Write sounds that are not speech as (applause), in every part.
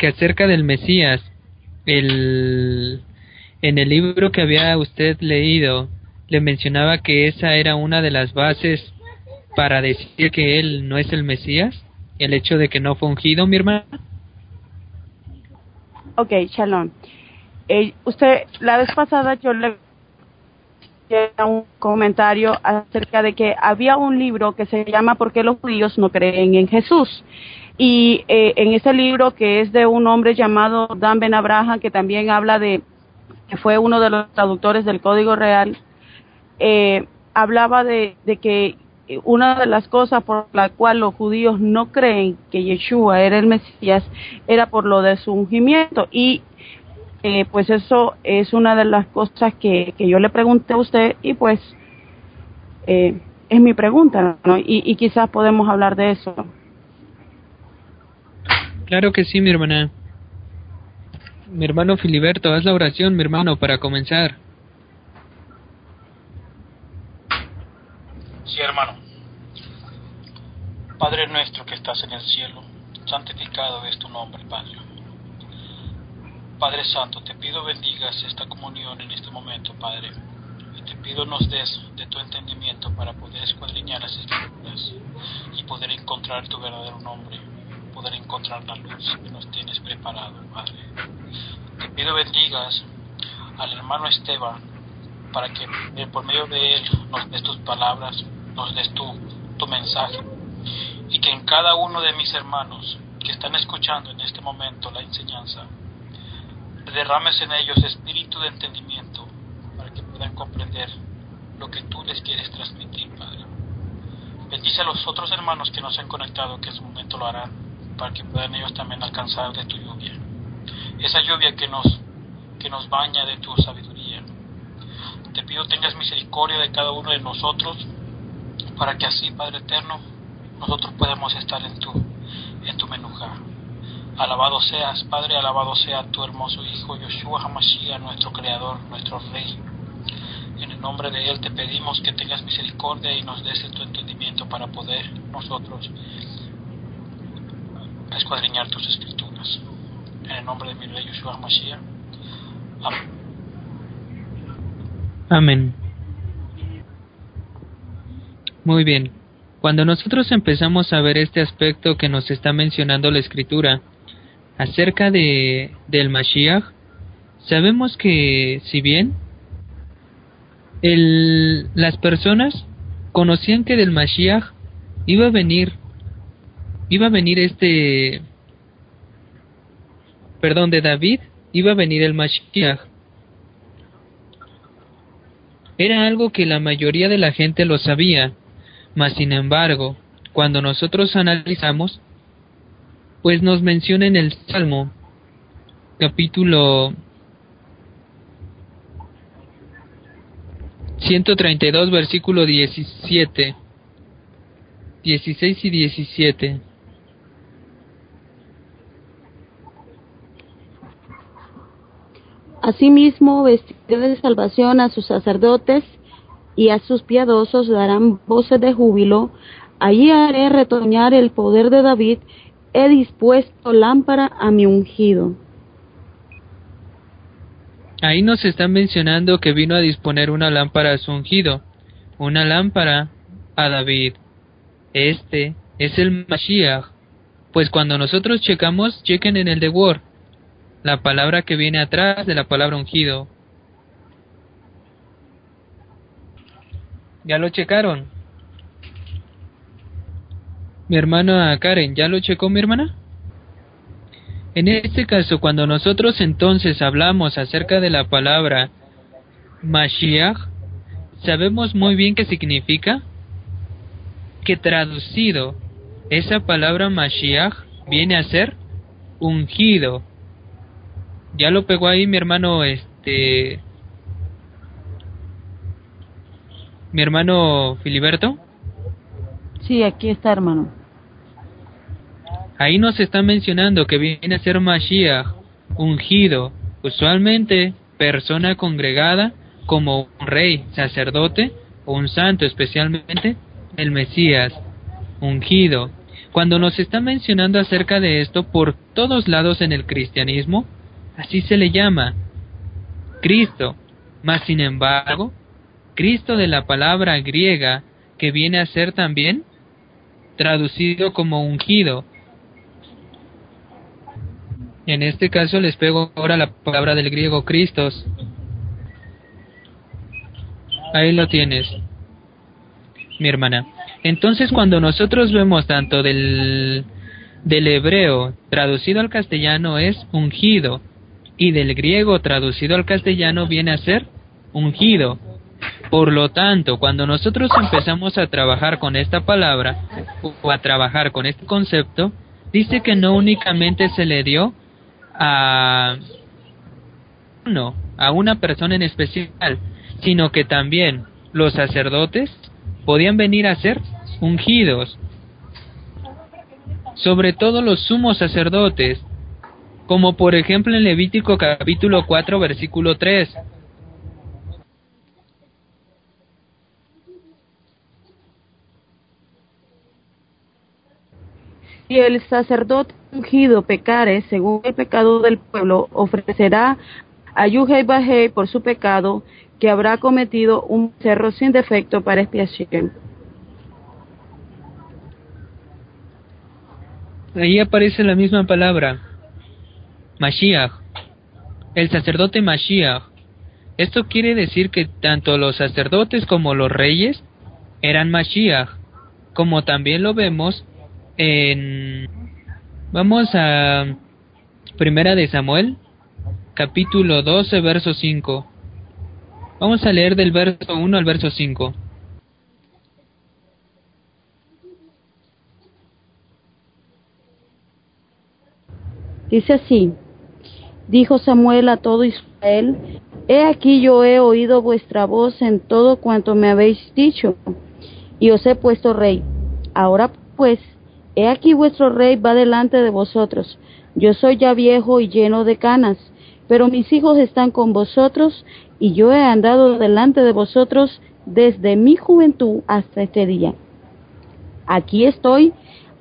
que acerca del Mesías, el, en el libro que había usted leído, le mencionaba que esa era una de las bases para decir que él no es el Mesías, el hecho de que no fue ungido, mi hermana. Ok, Shalom. Eh, usted, la vez pasada yo le un comentario acerca de que había un libro que se llama ¿Por qué los judíos no creen en Jesús? Y eh, en ese libro que es de un hombre llamado Dan Ben Abraham, que también habla de, que fue uno de los traductores del Código Real, eh, hablaba de, que una de las cosas por la cual los judíos no creen que Yeshua era el Mesías era por lo de su ungimiento y eh, pues eso es una de las cosas que, que yo le pregunté a usted y pues eh, es mi pregunta, ¿no? Y quizás podemos hablar de eso. Claro que sí, mi hermana. Mi hermano Filiberto, haz la oración, mi hermano, para comenzar. Sí, hermano. Padre nuestro que estás en el cielo, santificado es tu nombre, Padre. Padre Santo, te pido bendigas esta comunión en este momento, Padre. Y te pido nos des de tu entendimiento para poder escuadriñar las escrituras y poder encontrar tu verdadero nombre, poder encontrar la luz que nos tienes preparado, Padre. Te pido bendigas al hermano Esteban para que eh, por medio de él nos des tus palabras, nos des tu, mensaje y que en cada uno de mis hermanos que están escuchando en este momento la enseñanza, derrames en ellos espíritu de entendimiento para que puedan comprender lo que tú les quieres transmitir, Padre. Bendice a los otros hermanos que nos han conectado, que en su momento lo harán, para que puedan ellos también alcanzar de tu lluvia. Esa lluvia que nos, que nos baña de tu sabiduría. Te pido tengas misericordia de cada uno de nosotros, para que así, Padre Eterno, nosotros podamos estar en tu, en tu menuja. Alabado seas, Padre, alabado sea tu hermoso Hijo, Yoshua Hamashiach, nuestro Creador, nuestro Rey. En el nombre de Él te pedimos que tengas misericordia y nos des tu entendimiento para poder nosotros escuadriñar tus escrituras. En el nombre de mi Rey, Yoshua Hamashiach. Amén. Amén. Muy bien. Cuando nosotros empezamos a ver este aspecto que nos está mencionando la escritura acerca de del Mashiach, sabemos que si bien el, las personas conocían que del Mashiach iba a venir iba a venir este perdón de David iba a venir el Mashiach era algo que la mayoría de la gente lo sabía mas sin embargo, cuando nosotros analizamos, pues nos menciona en el Salmo, capítulo 132, versículo 17, 16 y 17. Asimismo, vestiré de salvación a sus sacerdotes y a sus piadosos darán voces de júbilo. Allí haré retoñar el poder de David, he dispuesto lámpara a mi ungido. Ahí nos están mencionando que vino a disponer una lámpara a su ungido, una lámpara a David. Este es el Mashiach. Pues cuando nosotros checamos, chequen en el de Word, la palabra que viene atrás de la palabra ungido, ¿Ya lo checaron? Mi hermana Karen, ¿ya lo checó mi hermana? En este caso, cuando nosotros entonces hablamos acerca de la palabra Mashiach, sabemos muy bien qué significa. Que traducido, esa palabra Mashiach viene a ser ungido. Ya lo pegó ahí mi hermano este mi hermano Filiberto? Sí, aquí está, hermano. Ahí nos está mencionando que viene a ser Mashiach, ungido, usualmente persona congregada como un rey, sacerdote o un santo, especialmente el Mesías, ungido. Cuando nos está mencionando acerca de esto por todos lados en el cristianismo, así se le llama Cristo. Mas sin embargo, Cristo de la palabra griega que viene a ser también traducido como ungido. En este caso les pego ahora la palabra del griego Cristos. Ahí lo tienes, mi hermana. Entonces cuando nosotros vemos tanto del, del hebreo traducido al castellano es ungido y del griego traducido al castellano viene a ser ungido. Por lo tanto, cuando nosotros empezamos a trabajar con esta palabra o a trabajar con este concepto, dice que no únicamente se le dio a no, a una persona en especial, sino que también los sacerdotes podían venir a ser ungidos, sobre todo los sumos sacerdotes, como por ejemplo en Levítico capítulo 4 versículo 3. Si el sacerdote ungido pecare según el pecado del pueblo, ofrecerá a Yuhei por su pecado que habrá cometido un cerro sin defecto para expiación. Ahí aparece la misma palabra, Mashiach, el sacerdote Mashiach. Esto quiere decir que tanto los sacerdotes como los reyes eran Mashiach, como también lo vemos en... Vamos a Primera de Samuel, capítulo 12, verso 5. Vamos a leer del verso 1 al verso 5. Dice así, dijo Samuel a todo Israel, He aquí yo he oído vuestra voz en todo cuanto me habéis dicho, y os he puesto rey. Ahora pues, he aquí vuestro rey va delante de vosotros. Yo soy ya viejo y lleno de canas, pero mis hijos están con vosotros y yo he andado delante de vosotros desde mi juventud hasta este día. Aquí estoy,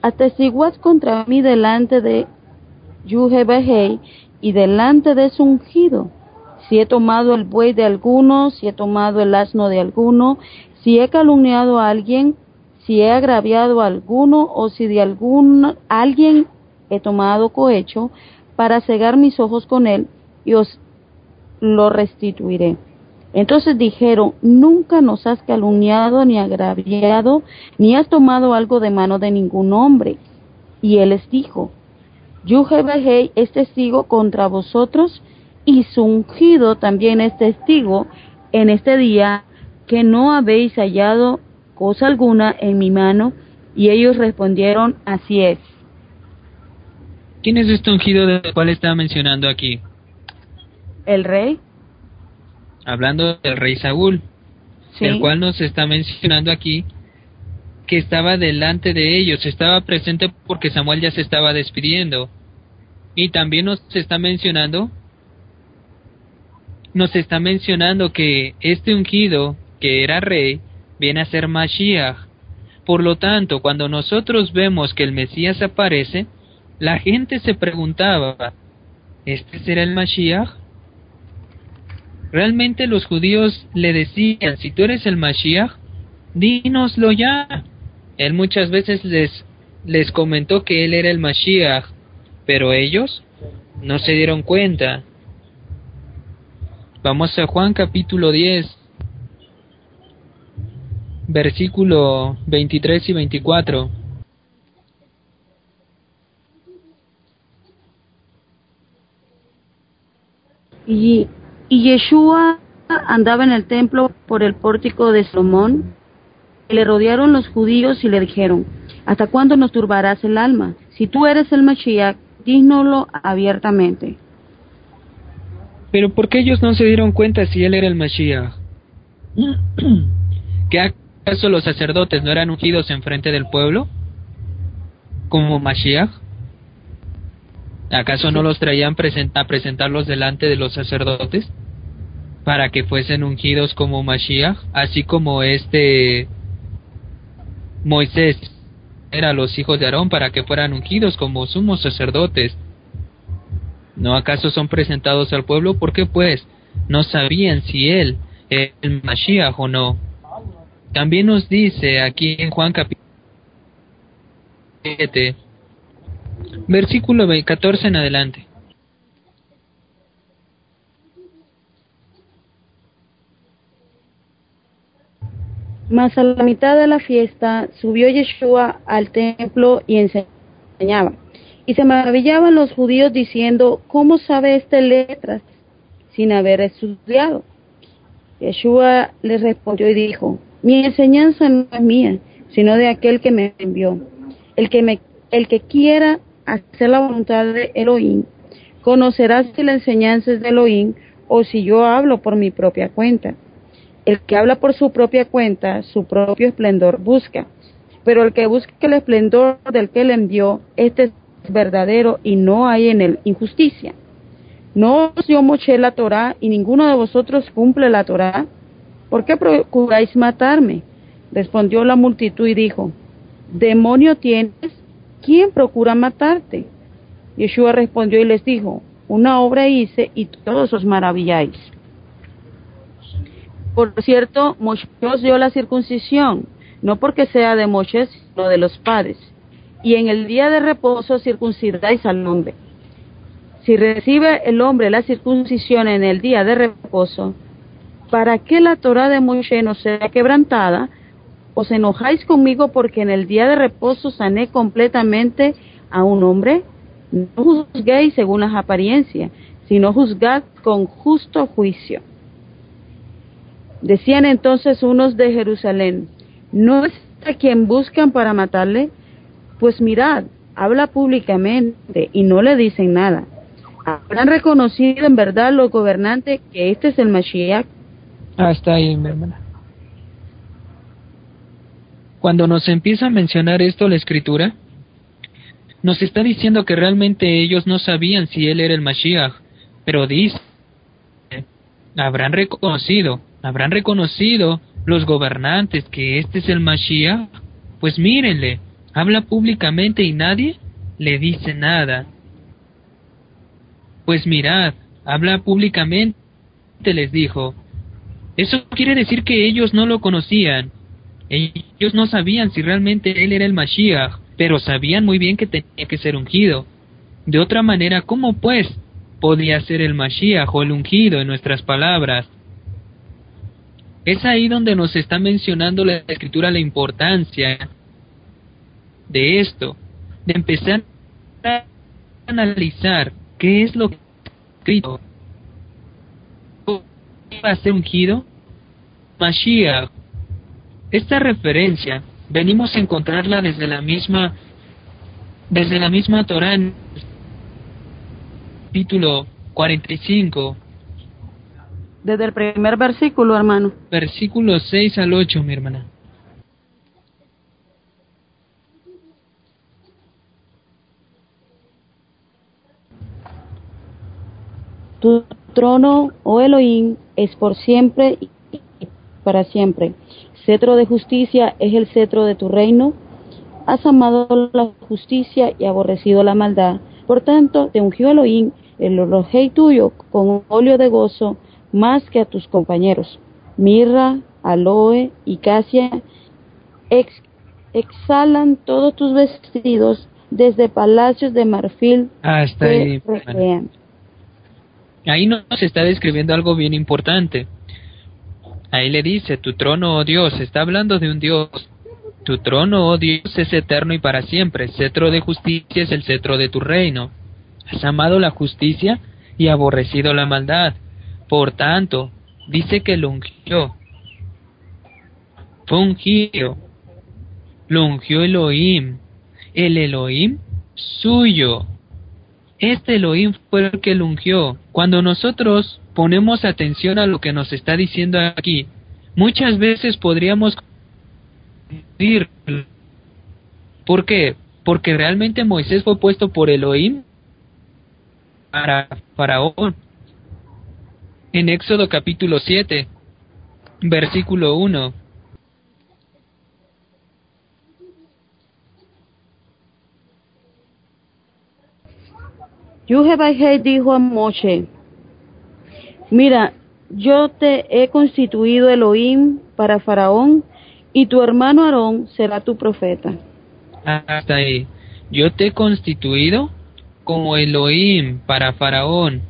atestiguad contra mí delante de Yuhebehei y delante de su ungido. Si he tomado el buey de alguno, si he tomado el asno de alguno, si he calumniado a alguien, si he agraviado a alguno o si de algún alguien he tomado cohecho para cegar mis ojos con él y os lo restituiré. Entonces dijeron, nunca nos has calumniado ni agraviado, ni has tomado algo de mano de ningún hombre. Y él les dijo, Yuhebehei es testigo contra vosotros y su ungido también es testigo en este día que no habéis hallado cosa alguna en mi mano. Y ellos respondieron, así es. ¿Quién es este ungido del cual está mencionando aquí? el rey. Hablando del rey Saúl, el cual nos está mencionando aquí que estaba delante de ellos, estaba presente porque Samuel ya se estaba despidiendo. Y también nos está mencionando, nos está mencionando que este ungido, que era rey, viene a ser Mashiach. Por lo tanto, cuando nosotros vemos que el Mesías aparece, la gente se preguntaba, ¿este será el Mashiach? Realmente los judíos le decían, si tú eres el Mashiach, dínoslo ya. Él muchas veces les, les comentó que él era el Mashiach, pero ellos no se dieron cuenta. Vamos a Juan capítulo 10, versículo 23 y 24. Y y Yeshua andaba en el templo por el pórtico de Salomón. Le rodearon los judíos y le dijeron, ¿hasta cuándo nos turbarás el alma? Si tú eres el Mashiach, dínoslo abiertamente. Pero ¿por qué ellos no se dieron cuenta si él era el Mashiach? (clears throat) ¿Que acaso los sacerdotes no eran ungidos en frente del pueblo? ¿Como Mashiach? ¿Acaso no los traían a presentarlos delante de los sacerdotes? Para que fuesen ungidos como Mashiach, así como este Moisés a los hijos de Aarón para que fueran ungidos como sumos sacerdotes. ¿No acaso son presentados al pueblo? porque pues no sabían si él es el Mashiach o no. También nos dice aquí en Juan capítulo 7, versículo 14 en adelante. Mas a la mitad de la fiesta subió Yeshua al templo y enseñaba. Y se maravillaban los judíos diciendo, ¿cómo sabe este letras sin haber estudiado? Yeshua les respondió y dijo, mi enseñanza no es mía, sino de aquel que me envió. El que, me, el que quiera hacer la voluntad de Elohim, conocerá si la enseñanza es de Elohim o si yo hablo por mi propia cuenta. El que habla por su propia cuenta, su propio esplendor busca. Pero el que busca el esplendor del que le envió, este es verdadero y no hay en él injusticia. ¿No os dio moché la Torá y ninguno de vosotros cumple la Torá? ¿Por qué procuráis matarme? Respondió la multitud y dijo, ¿demonio tienes? ¿Quién procura matarte? Yeshua respondió y les dijo, una obra hice y todos os maravilláis. Por cierto, os dio la circuncisión, no porque sea de Moshe, sino de los padres. Y en el día de reposo circuncidáis al hombre. Si recibe el hombre la circuncisión en el día de reposo, para que la Torah de Moshe no sea quebrantada, os enojáis conmigo porque en el día de reposo sané completamente a un hombre. No juzguéis según las apariencias, sino juzgad con justo juicio. Decían entonces unos de Jerusalén, ¿no es a quien buscan para matarle? Pues mirad, habla públicamente y no le dicen nada. ¿Habrán reconocido en verdad los gobernantes que este es el Mashiach? Ah, está ahí, mi hermana. Cuando nos empieza a mencionar esto la escritura, nos está diciendo que realmente ellos no sabían si él era el Mashiach, pero dice, habrán reconocido, habrán reconocido los gobernantes que este es el Mashiach, pues mírenle, habla públicamente y nadie le dice nada. Pues mirad, habla públicamente, les dijo. Eso quiere decir que ellos no lo conocían. Ellos no sabían si realmente él era el Mashiach, pero sabían muy bien que tenía que ser ungido. De otra manera, ¿cómo pues podía ser el Mashiach o el ungido en nuestras palabras? Es ahí donde nos está mencionando la escritura la importancia de esto, de empezar a analizar ¿Qué es lo que escrito? ¿Va a ser ungido? Mashiach. Esta referencia venimos a encontrarla desde la misma desde la misma en capítulo 45 desde el primer versículo, hermano. Versículo 6 al 8, mi hermana. Tu trono, oh Elohim, es por siempre y para siempre. Cetro de justicia es el cetro de tu reino. Has amado la justicia y aborrecido la maldad. Por tanto, te ungió Elohim, el rey tuyo, con óleo de gozo, más que a tus compañeros. Mirra, aloe y casia exhalan todos tus vestidos desde palacios de marfil Hasta ahí, Ahí nos está describiendo algo bien importante. Ahí le dice, tu trono, oh Dios, está hablando de un Dios. Tu trono, oh Dios, es eterno y para siempre. El cetro de justicia es el cetro de tu reino. Has amado la justicia y aborrecido la maldad. Por tanto, dice que lo ungió. Fue ungido. Lo ungió Elohim. El Elohim suyo. Este Elohim fue el que lo ungió. Cuando nosotros ponemos atención a lo que nos está diciendo aquí, muchas veces podríamos decir, ¿por qué? Porque realmente Moisés fue puesto por Elohim para Faraón en Éxodo capítulo 7, versículo 1. Yuhebajé dijo a Moshe, mira, yo te he constituido Elohim para Faraón y tu hermano Aarón será tu profeta. Hasta ahí. Yo te he constituido como Elohim para Faraón.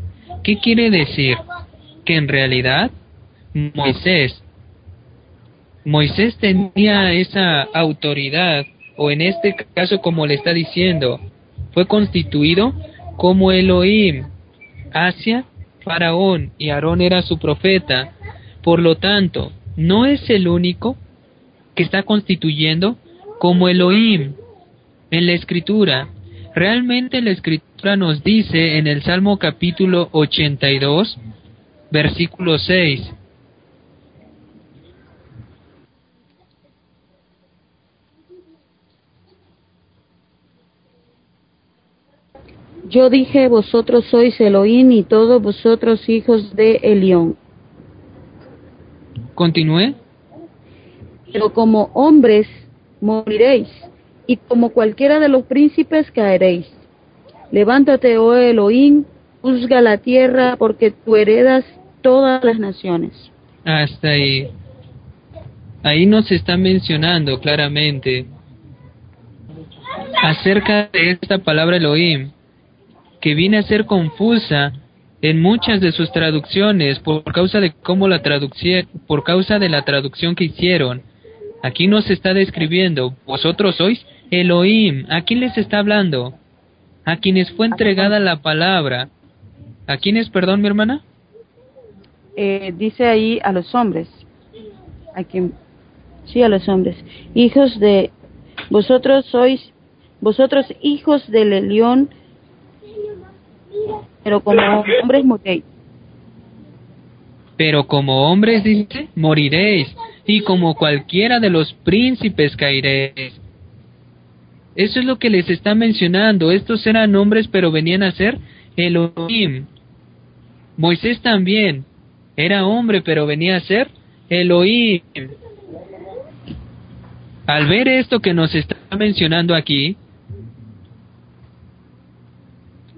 ¿Qué quiere decir? Que en realidad Moisés, Moisés tenía esa autoridad, o en este caso como le está diciendo, fue constituido como Elohim hacia Faraón y Aarón era su profeta. Por lo tanto, no es el único que está constituyendo como Elohim en la escritura. Realmente la escritura nos dice en el Salmo capítulo 82, versículo 6, Yo dije, vosotros sois Elohim y todos vosotros hijos de Elión. Continúe. Pero como hombres moriréis, y como cualquiera de los príncipes caeréis. Levántate, oh Elohim, juzga la tierra, porque tú heredas todas las naciones. Hasta ahí. Ahí nos está mencionando claramente acerca de esta palabra Elohim, que viene a ser confusa en muchas de sus traducciones por causa de cómo la por causa de la traducción que hicieron. Aquí nos está describiendo, vosotros sois Elohim. ¿A quién les está hablando? A quienes fue entregada la palabra. ¿A quiénes, perdón, mi hermana? Eh, dice ahí a los hombres. A quien, sí, a los hombres. Hijos de, vosotros sois, vosotros hijos del león, pero como hombres moriréis. Pero como hombres, dice, moriréis, y como cualquiera de los príncipes caeréis. Eso es lo que les está mencionando. Estos eran hombres, pero venían a ser Elohim. Moisés también era hombre, pero venía a ser Elohim. Al ver esto que nos está mencionando aquí,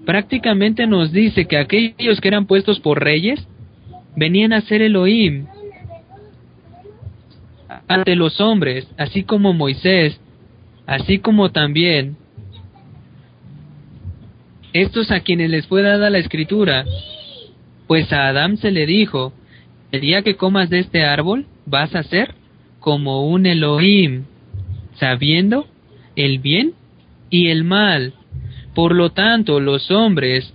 prácticamente nos dice que aquellos que eran puestos por reyes venían a ser Elohim ante los hombres, así como Moisés, así como también estos a quienes les fue dada la escritura, pues a Adán se le dijo, el día que comas de este árbol vas a ser como un Elohim, sabiendo el bien y el mal. Por lo tanto, los hombres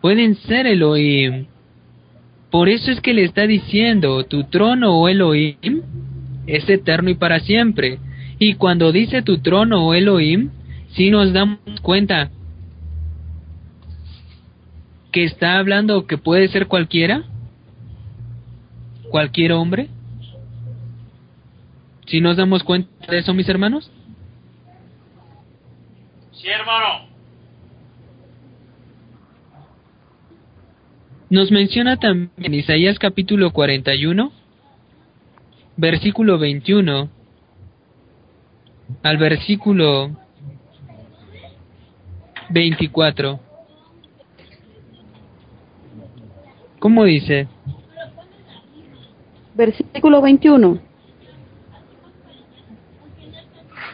pueden ser Elohim. Por eso es que le está diciendo, tu trono, oh Elohim, es eterno y para siempre. Y cuando dice tu trono, oh Elohim, si nos damos cuenta que está hablando que puede ser cualquiera, cualquier hombre. Si nos damos cuenta de eso, mis hermanos. Sí, hermano. Nos menciona también Isaías capítulo 41, versículo 21 al versículo 24. ¿Cómo dice? Versículo 21.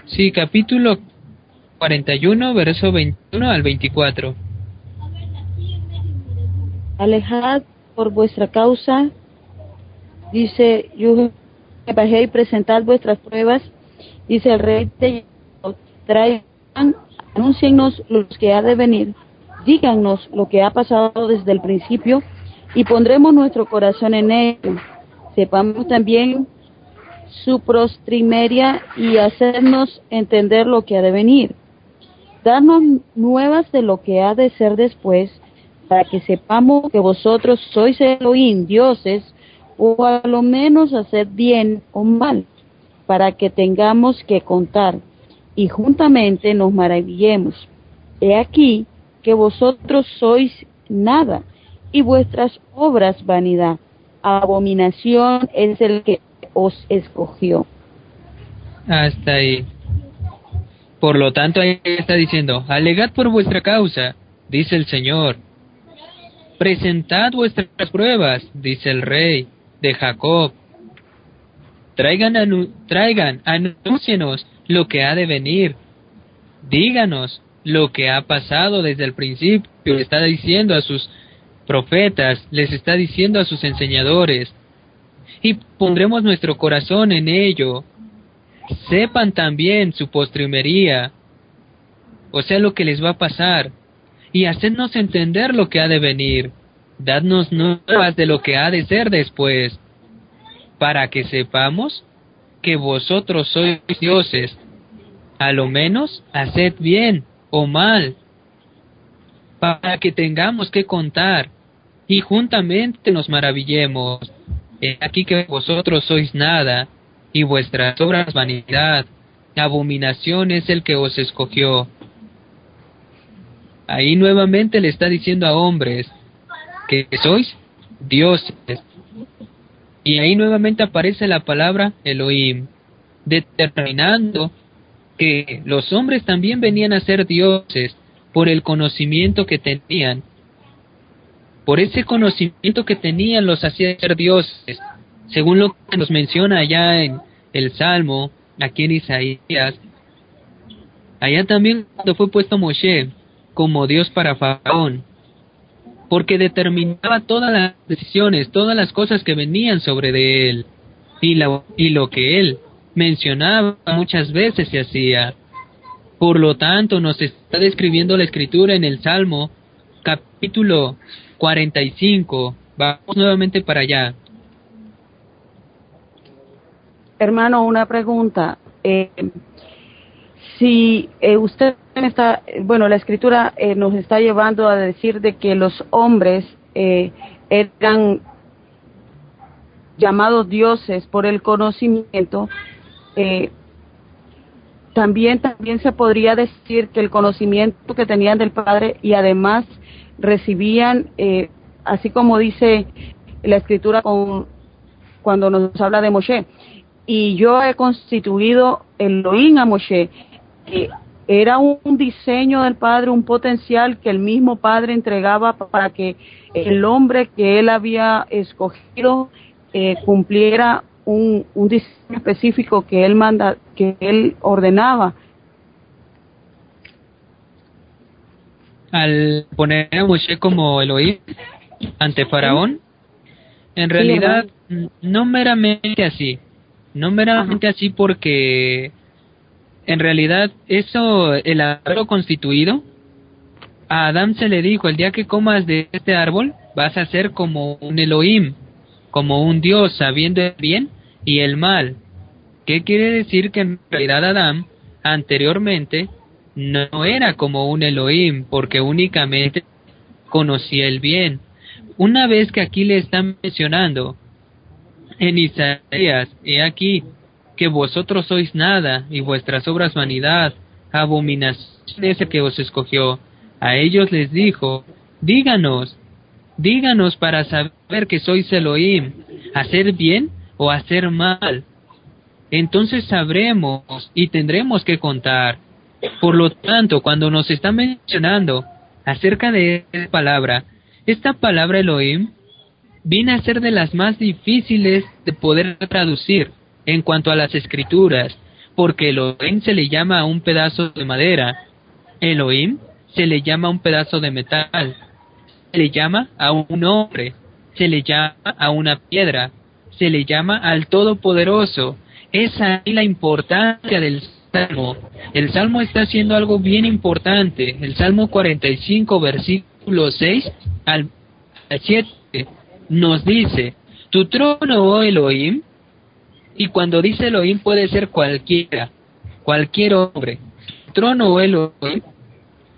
Sí, capítulo 41, verso 21 al 24. Alejad por vuestra causa, dice bajé y presentad vuestras pruebas, dice el rey de traigan, anuncienos los que ha de venir, díganos lo que ha pasado desde el principio y pondremos nuestro corazón en él. Sepamos también su prostrimeria y hacernos entender lo que ha de venir. Darnos nuevas de lo que ha de ser después, para que sepamos que vosotros sois Elohim, dioses, o a lo menos hacer bien o mal, para que tengamos que contar y juntamente nos maravillemos. He aquí que vosotros sois nada y vuestras obras vanidad. Abominación es el que os escogió. Hasta ahí. Por lo tanto, ahí está diciendo, alegad por vuestra causa, dice el Señor. Presentad vuestras pruebas, dice el rey de Jacob. Traigan, traigan, anúncienos lo que ha de venir. Díganos lo que ha pasado desde el principio. Está diciendo a sus profetas, les está diciendo a sus enseñadores. Y pondremos nuestro corazón en ello. Sepan también su postrimería, o sea, lo que les va a pasar, y hacednos entender lo que ha de venir. Dadnos nuevas de lo que ha de ser después para que sepamos que vosotros sois dioses. A lo menos haced bien o mal, para que tengamos que contar y juntamente nos maravillemos. He aquí que vosotros sois nada, y vuestras obras vanidad, abominación es el que os escogió. Ahí nuevamente le está diciendo a hombres que sois dioses. Y ahí nuevamente aparece la palabra Elohim, determinando que los hombres también venían a ser dioses por el conocimiento que tenían. Por ese conocimiento que tenían los hacía ser dioses, según lo que nos menciona allá en el Salmo, aquí en Isaías. Allá también cuando fue puesto Moshe como Dios para Faraón, porque determinaba todas las decisiones, todas las cosas que venían sobre de él, y, y lo que él mencionaba muchas veces se hacía. Por lo tanto, nos está describiendo la escritura en el Salmo, capítulo 45. Vamos nuevamente para allá. Hermano, una pregunta. Eh, si eh, usted está, bueno, la escritura eh, nos está llevando a decir de que los hombres eh, eran llamados dioses por el conocimiento, también también se podría decir que el conocimiento que tenían del Padre y además recibían, eh, así como dice la escritura con, cuando nos habla de Moshe, y yo he constituido Elohim a Moshe, que era un, diseño del Padre, un potencial que el mismo Padre entregaba para que el hombre que él había escogido eh, cumpliera un, un diseño específico que él manda, que él ordenaba. Al poner a Moshe como Elohim ante Faraón, en realidad no meramente así, no meramente así porque en realidad eso, el haberlo constituido, a Adán se le dijo, el día que comas de este árbol, vas a ser como un Elohim, como un Dios, sabiendo el bien y el mal. ¿Qué quiere decir que en realidad Adán, anteriormente, no era como un Elohim, porque únicamente conocía el bien? Una vez que aquí le están mencionando en Isaías, he aquí, que vosotros sois nada, y vuestras obras vanidad, abominación ese que os escogió. A ellos les dijo, díganos, díganos para saber que sois Elohim, hacer bien o hacer mal. Entonces sabremos y tendremos que contar. Por lo tanto, cuando nos está mencionando acerca de esta palabra, esta palabra Elohim viene a ser de las más difíciles de poder traducir en cuanto a las escrituras, porque Elohim se le llama a un pedazo de madera, Elohim se le llama a un pedazo de metal, se le llama a un hombre, se le llama a una piedra, se le llama al Todopoderoso. Es la importancia del Salmo. El Salmo está haciendo algo bien importante. El Salmo 45, versículo 6 al 7 nos dice, tu trono, oh Elohim, y cuando dice Elohim puede ser cualquiera, cualquier hombre. trono o Elohim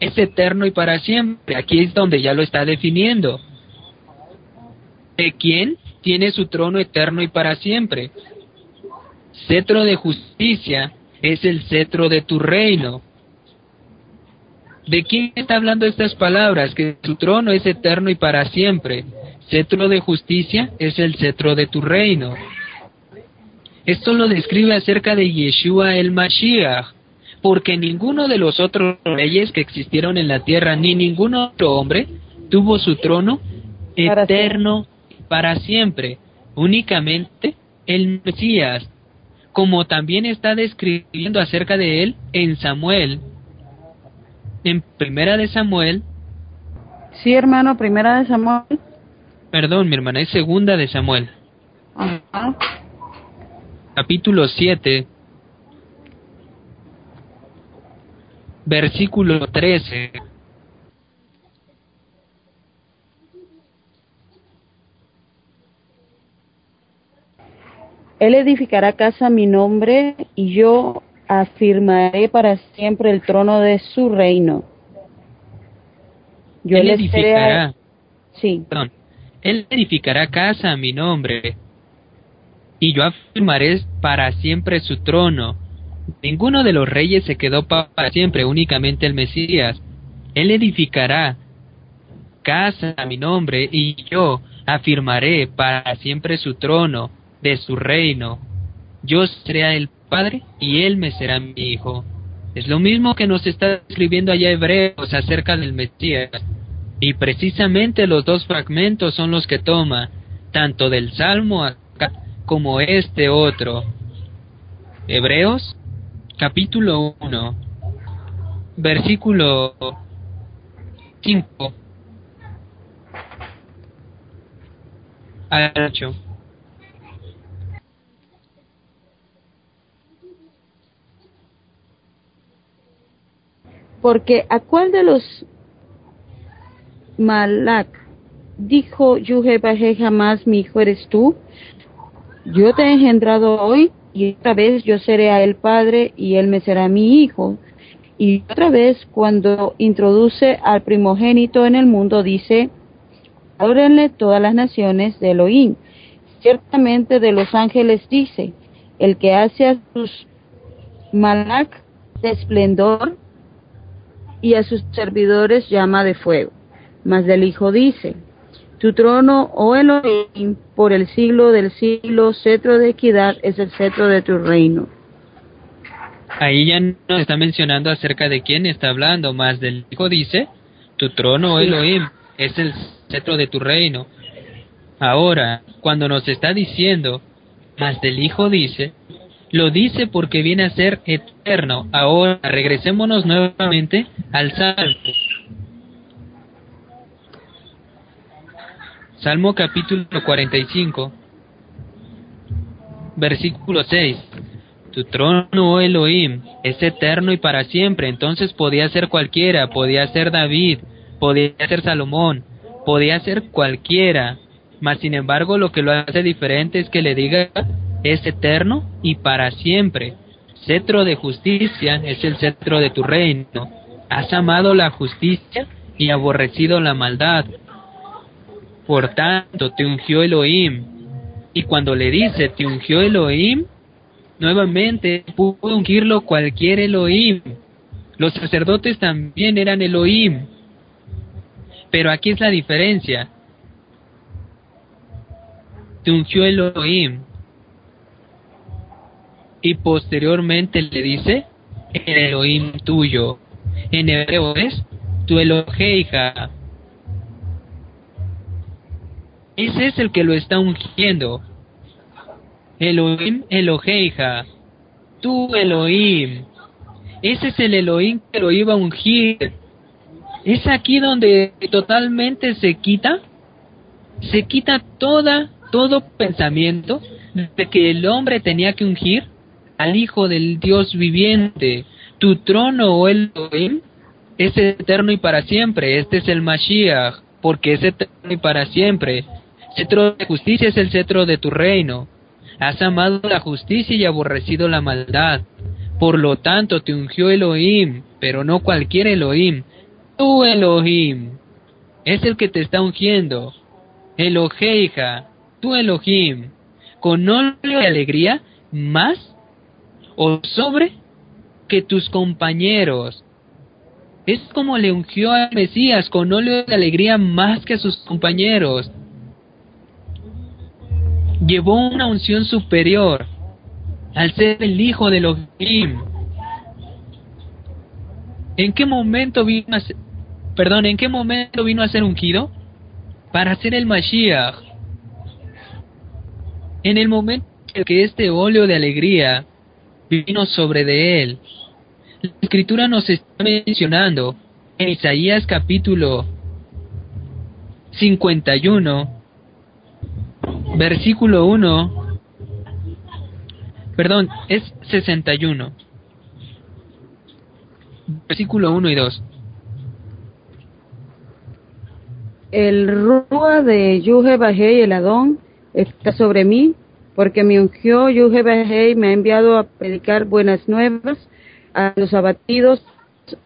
es eterno y para siempre. Aquí es donde ya lo está definiendo. ¿De quién tiene su trono eterno y para siempre? Cetro de justicia es el cetro de tu reino. ¿De quién está hablando estas palabras? Que tu trono es eterno y para siempre. Cetro de justicia es el cetro de tu reino. Esto lo describe acerca de Yeshua el Mashiach, porque ninguno de los otros reyes que existieron en la tierra, ni ningún otro hombre, tuvo su trono eterno para siempre. Únicamente el Mesías, como también está describiendo acerca de él en Samuel. En Primera de Samuel, Sí, hermano, primera de Samuel. perdón, mi hermana, es Segunda de Samuel, Ajá. capítulo 7, versículo 13. Él edificará casa a mi nombre y yo afirmaré para siempre el trono de su reino. Yo Él edificará, a- Sí, perdón, él edificará casa a mi nombre, y yo afirmaré para siempre su trono. Ninguno de los reyes se quedó pa- para siempre, únicamente el Mesías. Él edificará casa a mi nombre, y yo afirmaré para siempre su trono de su reino. Yo seré el Padre y él me será mi hijo. Es lo mismo que nos está escribiendo allá Hebreos acerca del Mesías. Y precisamente los dos fragmentos son los que toma, tanto del Salmo acá como este otro. Hebreos, capítulo 1, versículo 5 al 8. Porque a cuál de los Malak dijo Yuhebaje jamás mi hijo eres tú. Yo te he engendrado hoy y otra vez yo seré a él padre y él me será mi hijo. Y otra vez cuando introduce al primogénito en el mundo dice, ábrenle todas las naciones de Elohim. Ciertamente de los ángeles dice, el que hace a sus Malak de esplendor y a sus servidores llama de fuego. Mas del Hijo dice, tu trono, oh Elohim, por el siglo del siglo, cetro de equidad es el cetro de tu reino. Ahí ya nos está mencionando acerca de quién está hablando, más del Hijo dice, tu trono, oh. Elohim, es el cetro de tu reino. Ahora, cuando nos está diciendo, más del Hijo dice, lo dice porque viene a ser eterno. Ahora, regresémonos nuevamente al Salmo. Salmo capítulo 45, versículo 6. Tu trono, oh Elohim, es eterno y para siempre. Entonces podía ser cualquiera, podía ser David, podía ser Salomón, podía ser cualquiera. Mas sin embargo lo que lo hace diferente es que le diga es eterno y para siempre. Cetro de justicia es el cetro de tu reino. Has amado la justicia y aborrecido la maldad. Por tanto, te ungió Elohim. Y cuando le dice, te ungió Elohim, nuevamente pudo ungirlo cualquier Elohim. Los sacerdotes también eran Elohim. Pero aquí es la diferencia. Te ungió Elohim. Y posteriormente le dice, el Elohim tuyo. En hebreo es tu Eloheija. Ese es el que lo está ungiendo. Elohim Eloheija. Tu Elohim. Ese es el Elohim que lo iba a ungir. Es aquí donde totalmente se quita, se quita toda, todo pensamiento de que el hombre tenía que ungir al Hijo del Dios viviente. Tu trono, oh Elohim, es eterno y para siempre. Este es el Mashiach, porque es eterno y para siempre. Cetro de justicia es el cetro de tu reino. Has amado la justicia y aborrecido la maldad. Por lo tanto, te ungió Elohim, pero no cualquier Elohim. Tu Elohim. Es el que te está ungiendo. Eloheija, tu Elohim. Con óleo de alegría más o sobre que tus compañeros. Es como le ungió al Mesías con óleo de alegría más que a sus compañeros. Llevó una unción superior al ser el hijo de Elohim. ¿En qué momento vino a ser, perdón, en qué momento vino a ser ungido? Para ser el Mashiach. En el momento en que este óleo de alegría vino sobre de él. La escritura nos está mencionando en Isaías capítulo 51, versículo 1, perdón, es 61, versículo 1 y 2. El rúa de Yuhe Bajei el Adón está sobre mí, porque me ungió Yuhe Bajei, me ha enviado a predicar buenas nuevas a los abatidos,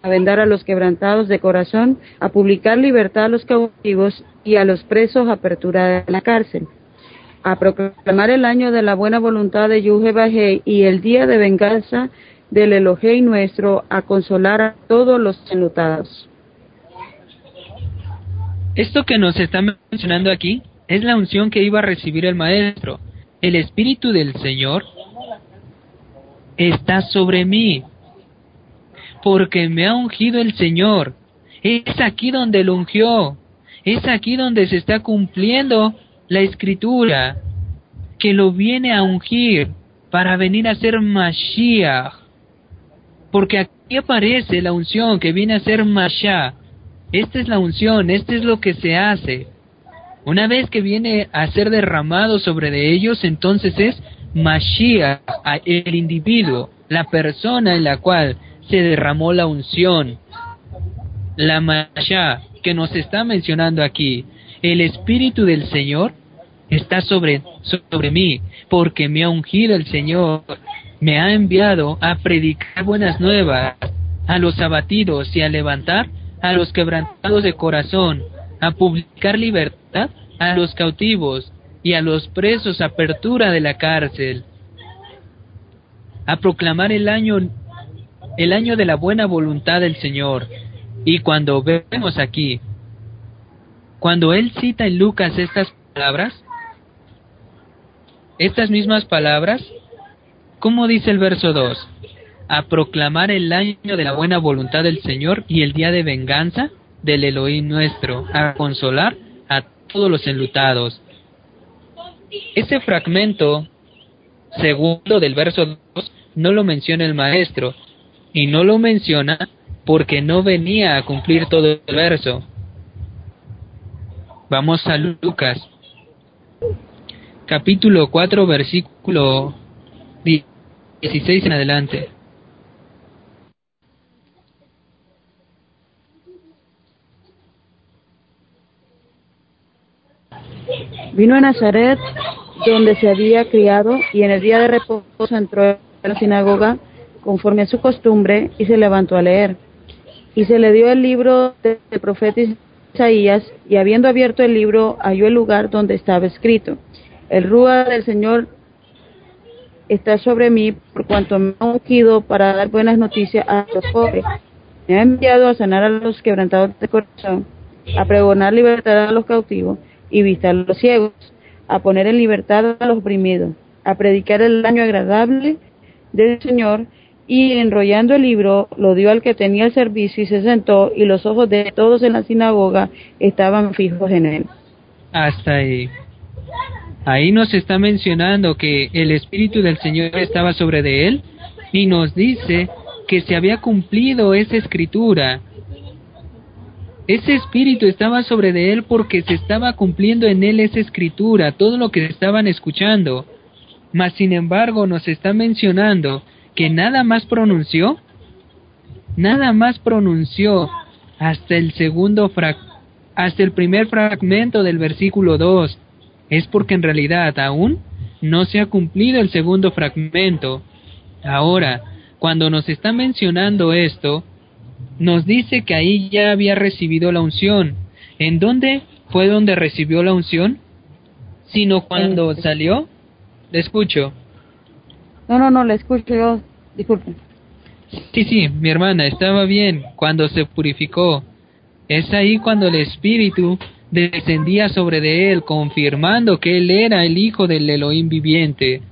a vendar a los quebrantados de corazón, a publicar libertad a los cautivos y a los presos apertura de la cárcel, a proclamar el año de la buena voluntad de Yuhe Bajei y el día de venganza del Elohei nuestro, a consolar a todos los enlutados. Esto que nos está mencionando aquí es la unción que iba a recibir el Maestro. El Espíritu del Señor está sobre mí, porque me ha ungido el Señor. Es aquí donde lo ungió. Es aquí donde se está cumpliendo la escritura, que lo viene a ungir para venir a ser Mashiach. Porque aquí aparece la unción que viene a ser Mashiach. Esta es la unción, esto es lo que se hace. Una vez que viene a ser derramado sobre de ellos, entonces es Mashiach, el individuo, la persona en la cual se derramó la unción. La Mashiach que nos está mencionando aquí, el Espíritu del Señor está sobre, sobre mí, porque me ha ungido el Señor, me ha enviado a predicar buenas nuevas a los abatidos y a levantar a los quebrantados de corazón, a publicar libertad a los cautivos y a los presos apertura de la cárcel, a proclamar el año el año de la buena voluntad del Señor. Y cuando vemos aquí, cuando él cita en Lucas estas palabras, estas mismas palabras, ¿cómo dice el verso 2? a proclamar el año de la buena voluntad del Señor y el día de venganza del Elohim nuestro, a consolar a todos los enlutados. Ese fragmento segundo del verso 2 no lo menciona el maestro, y no lo menciona porque no venía a cumplir todo el verso. Vamos a Lucas, capítulo 4, versículo 16 en adelante. Vino a Nazaret, donde se había criado, y en el día de reposo entró en la sinagoga conforme a su costumbre y se levantó a leer. Y se le dio el libro del profeta Isaías, y habiendo abierto el libro, halló el lugar donde estaba escrito: El Rúa del Señor está sobre mí, por cuanto me ha ungido para dar buenas noticias a los pobres. Me ha enviado a sanar a los quebrantados de corazón, a pregonar libertad a los cautivos y vista a los ciegos, a poner en libertad a los oprimidos, a predicar el año agradable del Señor, y enrollando el libro lo dio al que tenía el servicio y se sentó, y los ojos de todos en la sinagoga estaban fijos en él. Hasta ahí. Ahí nos está mencionando que el Espíritu del Señor estaba sobre de él y nos dice que se había cumplido esa escritura ese espíritu estaba sobre de él porque se estaba cumpliendo en él esa escritura, todo lo que estaban escuchando. Mas sin embargo nos está mencionando que nada más pronunció, nada más pronunció hasta el segundo hasta el primer fragmento del versículo 2. Es porque en realidad aún no se ha cumplido el segundo fragmento. Ahora, cuando nos está mencionando esto, nos dice que ahí ya había recibido la unción. ¿En dónde fue donde recibió la unción? Sino cuando salió. Le escucho. No, no, no, le escucho yo. Disculpe. Sí, sí, mi hermana, estaba bien cuando se purificó. Es ahí cuando el Espíritu descendía sobre de él, confirmando que él era el Hijo del Elohim viviente.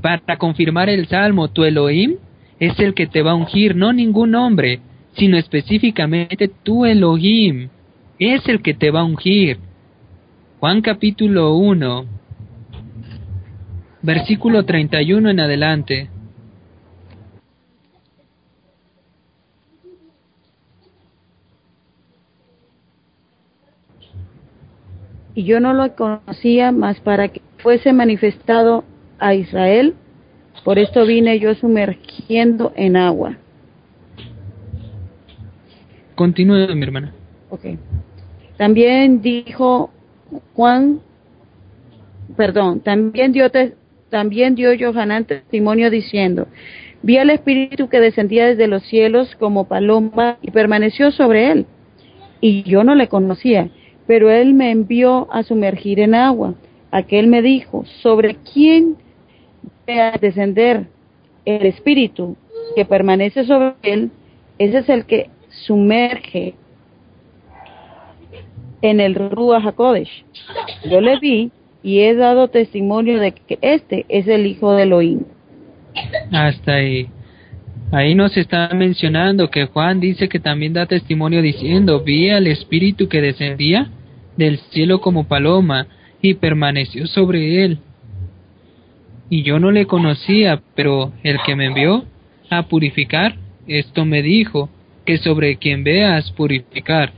Para confirmar el Salmo, tu Elohim es el que te va a ungir, no ningún hombre sino específicamente tu Elohim es el que te va a ungir. Juan capítulo 1, versículo 31 en adelante. y yo no lo conocía más para que fuese manifestado a Israel. Por esto vine yo sumergiendo en agua. Continúa, mi hermana. Okay. También dijo Juan, perdón, también dio, también dio Johanán testimonio diciendo, vi al Espíritu que descendía desde los cielos como paloma y permaneció sobre él. Y yo no le conocía pero él me envió a sumergir en agua. Aquel me dijo, ¿sobre quién a descender el espíritu que permanece sobre él? Ese es el que sumerge en el Ruach HaKodesh. Yo le vi y he dado testimonio de que este es el hijo de Elohim. Hasta ahí. Ahí nos está mencionando que Juan dice que también da testimonio diciendo, vi al espíritu que descendía del cielo como paloma, y permaneció sobre él. Y yo no le conocía, pero el que me envió a purificar, esto me dijo, que sobre quien veas purificar,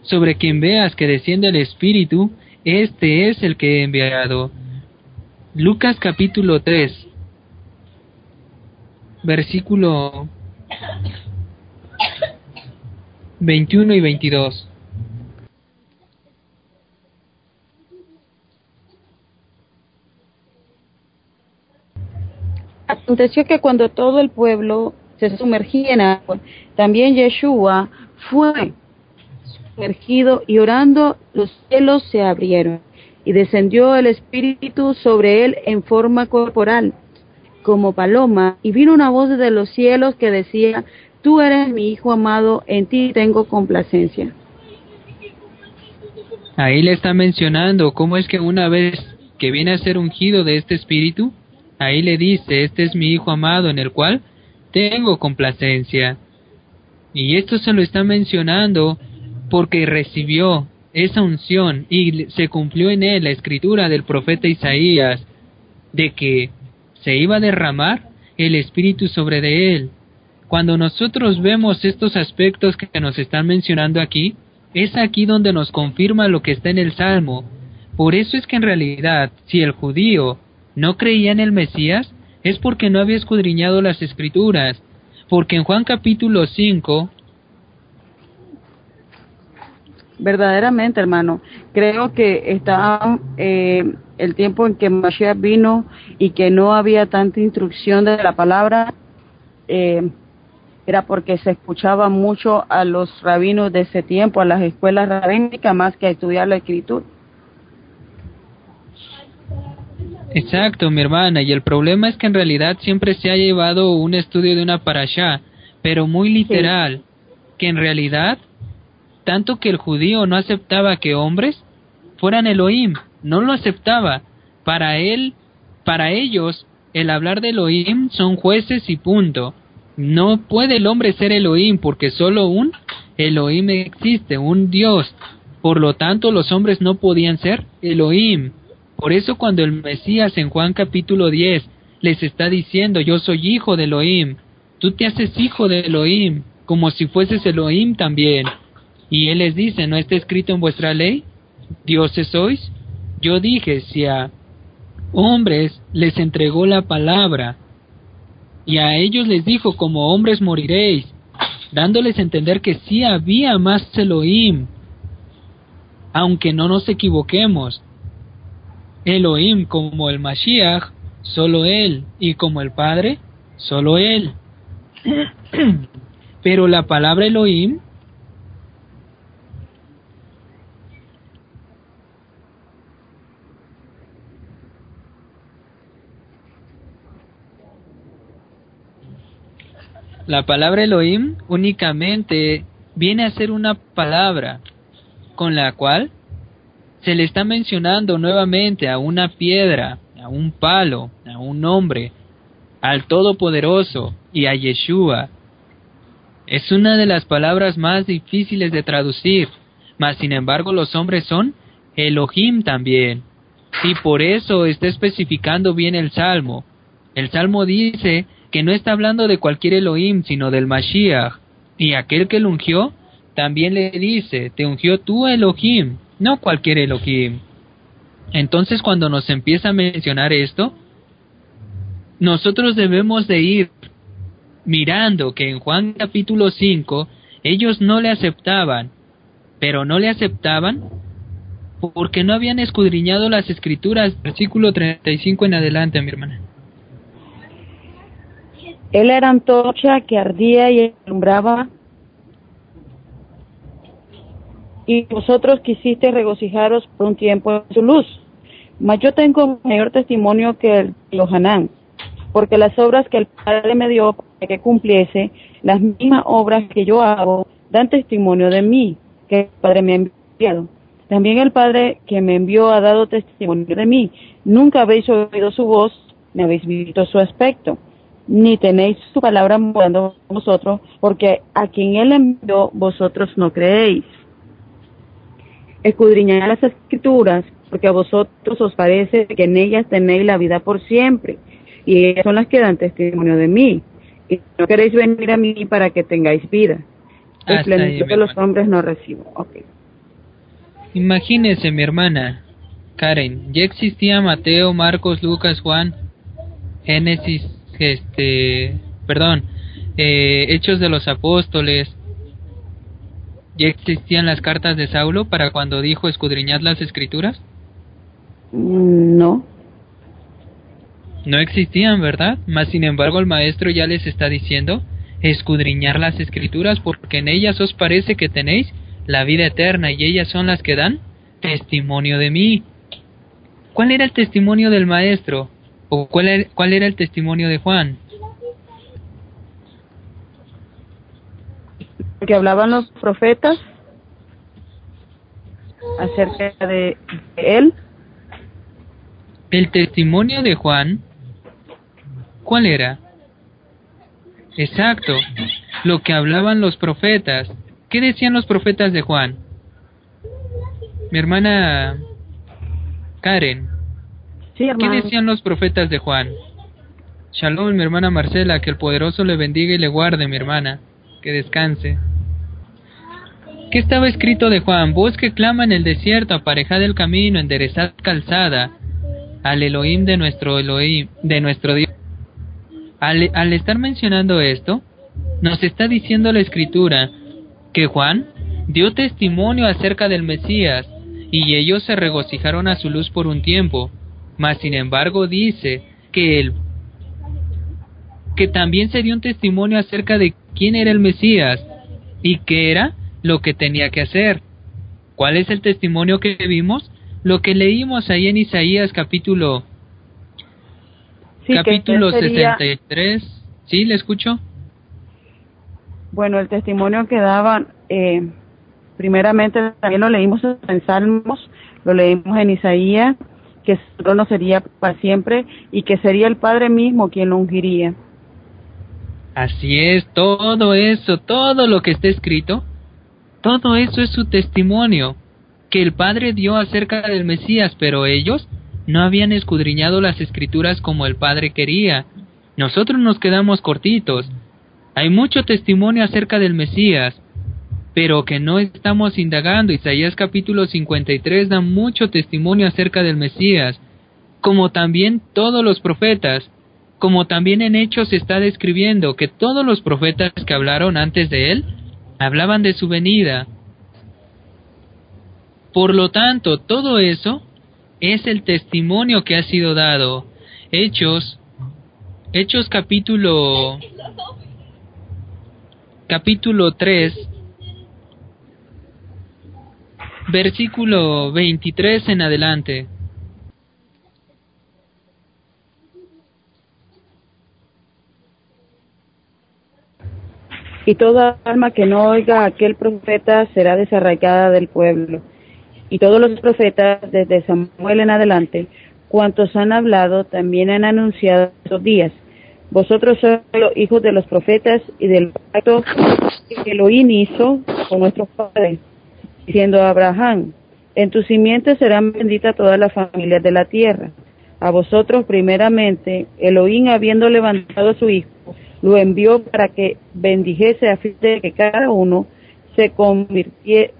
sobre quien veas que desciende el Espíritu, este es el que he enviado. Lucas capítulo 3, versículo 21 y 22. Aconteció que cuando todo el pueblo se sumergía en agua, también Yeshua fue sumergido y orando los cielos se abrieron y descendió el Espíritu sobre él en forma corporal, como paloma, y vino una voz de los cielos que decía, Tú eres mi Hijo amado, en ti tengo complacencia. Ahí le está mencionando cómo es que una vez que viene a ser ungido de este Espíritu, Ahí le dice, este es mi Hijo amado en el cual tengo complacencia. Y esto se lo está mencionando porque recibió esa unción y se cumplió en él la escritura del profeta Isaías de que se iba a derramar el Espíritu sobre de él. Cuando nosotros vemos estos aspectos que nos están mencionando aquí, es aquí donde nos confirma lo que está en el Salmo. Por eso es que en realidad, si el judío no creía en el Mesías es porque no había escudriñado las escrituras, porque en Juan capítulo 5 verdaderamente, hermano. Creo que está eh, el tiempo en que Mashiach vino y que no había tanta instrucción de la palabra, eh, era porque se escuchaba mucho a los rabinos de ese tiempo, a las escuelas rabínicas, más que a estudiar la escritura. Exacto, mi hermana, y el problema es que en realidad siempre se ha llevado un estudio de una parashá, pero muy literal, que en realidad, tanto que el judío no aceptaba que hombres fueran Elohim, no lo aceptaba. Para él, para ellos, el hablar de Elohim son jueces y punto. No puede el hombre ser Elohim porque solo un Elohim existe, un Dios. Por lo tanto, los hombres no podían ser Elohim. Por eso cuando el Mesías en Juan capítulo 10 les está diciendo, yo soy hijo de Elohim, tú te haces hijo de Elohim, como si fueses Elohim también. Y él les dice, ¿no está escrito en vuestra ley? Dioses sois. Yo dije, si a hombres les entregó la palabra, y a ellos les dijo, como hombres moriréis, dándoles a entender que sí había más Elohim, aunque no nos equivoquemos, Elohim como el Mashiach, solo Él, y como el Padre, solo Él. (clears throat) Pero la palabra Elohim La palabra Elohim únicamente viene a ser una palabra con la cual se le está mencionando nuevamente a una piedra, a un palo, a un hombre, al Todopoderoso y a Yeshua. Es una de las palabras más difíciles de traducir, mas sin embargo los hombres son Elohim también. Y por eso está especificando bien el Salmo. El Salmo dice que no está hablando de cualquier Elohim, sino del Mashiach. Y aquel que lo ungió, también le dice, te ungió tú Elohim, no cualquier Elohim. Entonces cuando nos empieza a mencionar esto, nosotros debemos de ir mirando que en Juan capítulo 5 ellos no le aceptaban, pero no le aceptaban porque no habían escudriñado las escrituras, versículo 35 en adelante, mi hermana. Él era antorcha que ardía y alumbraba, y vosotros quisiste regocijaros por un tiempo en su luz. Mas yo tengo mayor testimonio que el de Johanán, porque las obras que el Padre me dio para que cumpliese, las mismas obras que yo hago, dan testimonio de mí, que el Padre me ha enviado. También el Padre que me envió ha dado testimonio de mí. Nunca habéis oído su voz, ni habéis visto su aspecto ni tenéis su palabra morando vosotros, porque a quien él envió vosotros no creéis. Escudriñad las escrituras, porque a vosotros os parece que en ellas tenéis la vida por siempre, y ellas son las que dan testimonio de mí. Y no queréis venir a mí para que tengáis vida. El plenitud de los hombres no recibo. Okay. Imagínese, mi hermana, Karen, ya existía Mateo, Marcos, Lucas, Juan, Génesis, este, perdón, eh, Hechos de los Apóstoles, ¿ya existían las cartas de Saulo para cuando dijo escudriñad las escrituras? No. No existían, ¿verdad? Mas sin embargo el maestro ya les está diciendo escudriñar las escrituras porque en ellas os parece que tenéis la vida eterna y ellas son las que dan testimonio de mí. ¿Cuál era el testimonio del maestro? ¿O cuál era, cuál era el testimonio de Juan? Que hablaban los profetas acerca de, él. El testimonio de Juan, ¿cuál era? Exacto, lo que hablaban los profetas. ¿Qué decían los profetas de Juan? Mi hermana Karen, ¿Qué decían los profetas de Juan? Shalom, mi hermana Marcela, que el poderoso le bendiga y le guarde, mi hermana, que descanse. ¿Qué estaba escrito de Juan? Vos que clama en el desierto, aparejad el camino, enderezad calzada, al Elohim de nuestro Elohim, de nuestro Dios. Al, al estar mencionando esto, nos está diciendo la escritura que Juan dio testimonio acerca del Mesías, y ellos se regocijaron a su luz por un tiempo, mas sin embargo dice que él que también se dio un testimonio acerca de quién era el Mesías y qué era lo que tenía que hacer. ¿Cuál es el testimonio que vimos? Lo que leímos ahí en Isaías capítulo capítulo 63. ¿Sí? ¿Le escucho? Bueno, el testimonio que daban, eh, primeramente también lo leímos en Salmos, lo leímos en Isaías, que su trono sería para siempre y que sería el Padre mismo quien lo ungiría. Así es, todo eso, todo lo que está escrito, todo eso es su testimonio que el Padre dio acerca del Mesías, pero ellos no habían escudriñado las escrituras como el Padre quería. Nosotros nos quedamos cortitos. Hay mucho testimonio acerca del Mesías, pero que no estamos indagando. Isaías capítulo 53 da mucho testimonio acerca del Mesías, como también todos los profetas, como también en Hechos se está describiendo que todos los profetas que hablaron antes de él hablaban de su venida. Por lo tanto, todo eso es el testimonio que ha sido dado. Hechos, Hechos capítulo capítulo 3 versículo 23 en adelante. Y toda alma que no oiga a aquel profeta será desarraigada del pueblo. Y todos los profetas, desde Samuel en adelante, cuantos han hablado, también han anunciado estos días. Vosotros sois los hijos de los profetas y del pacto que Elohim hizo con nuestros padres, diciendo a Abraham, en tu simiente serán benditas todas las familias de la tierra. A vosotros primeramente, Elohim habiendo levantado a su hijo, lo envió para que bendijese a fin de que cada uno se convirtiera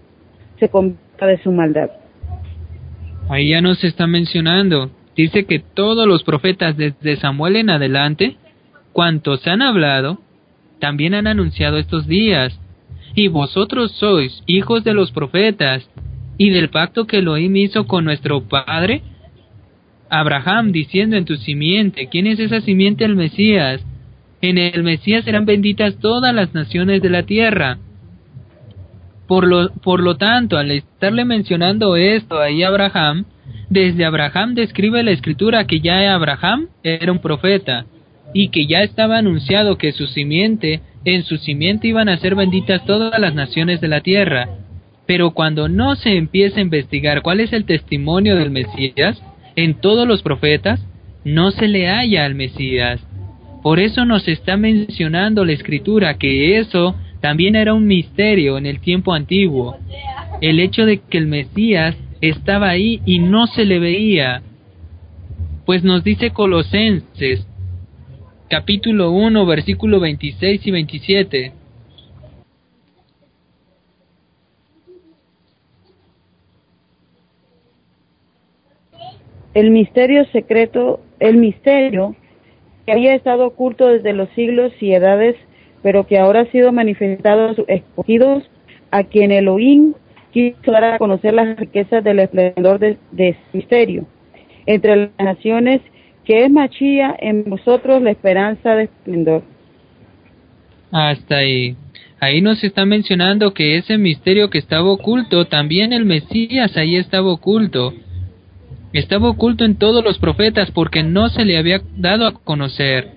de su maldad. Ahí ya nos está mencionando. Dice que todos los profetas desde Samuel en adelante, cuantos han hablado, también han anunciado estos días. Y vosotros sois hijos de los profetas y del pacto que Elohim hizo con nuestro padre, Abraham, diciendo en tu simiente, ¿quién es esa simiente? El Mesías. En el Mesías serán benditas todas las naciones de la tierra. Por lo, por lo tanto, al estarle mencionando esto ahí a Abraham, desde Abraham describe la escritura que ya Abraham era un profeta y que ya estaba anunciado que su simiente, en su simiente iban a ser benditas todas las naciones de la tierra. Pero cuando no se empieza a investigar cuál es el testimonio del Mesías, en todos los profetas, no se le halla al Mesías. Por eso nos está mencionando la escritura que eso también era un misterio en el tiempo antiguo. El hecho de que el Mesías estaba ahí y no se le veía. Pues nos dice Colosenses, capítulo 1, versículo 26 y 27. El misterio secreto, el misterio que había estado oculto desde los siglos y edades pero que ahora ha sido manifestado a sus escogidos, a quien Elohim quiso dar a conocer las riquezas del esplendor de, de misterio entre las naciones, que es Machía en vosotros la esperanza de esplendor. Hasta ahí. Ahí nos está mencionando que ese misterio que estaba oculto, también el Mesías ahí estaba oculto. Estaba oculto en todos los profetas porque no se le había dado a conocer.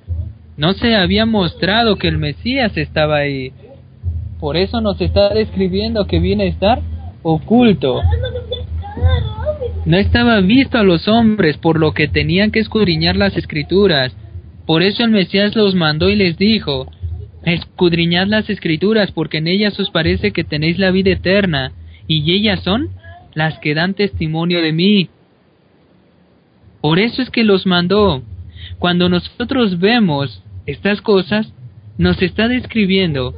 No se había mostrado que el Mesías estaba ahí. Por eso nos está describiendo que viene a estar oculto. No estaba visto a los hombres, por lo que tenían que escudriñar las escrituras. Por eso el Mesías los mandó y les dijo, escudriñad las escrituras, porque en ellas os parece que tenéis la vida eterna, y ellas son las que dan testimonio de mí. Por eso es que los mandó. Cuando nosotros vemos estas cosas, nos está describiendo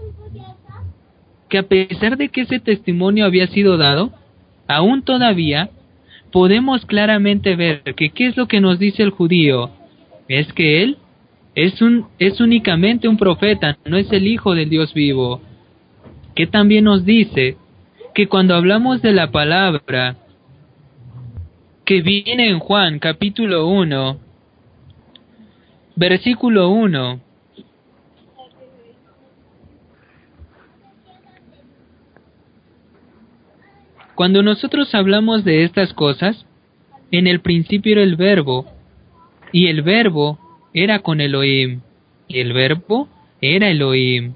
que a pesar de que ese testimonio había sido dado, aún todavía podemos claramente ver que qué es lo que nos dice el judío, es que él es un es únicamente un profeta, no es el hijo del Dios vivo. Que también nos dice que cuando hablamos de la palabra que viene en Juan capítulo 1, Versículo 1. Cuando nosotros hablamos de estas cosas, en el principio era el verbo, y el verbo era con Elohim, y el verbo era Elohim.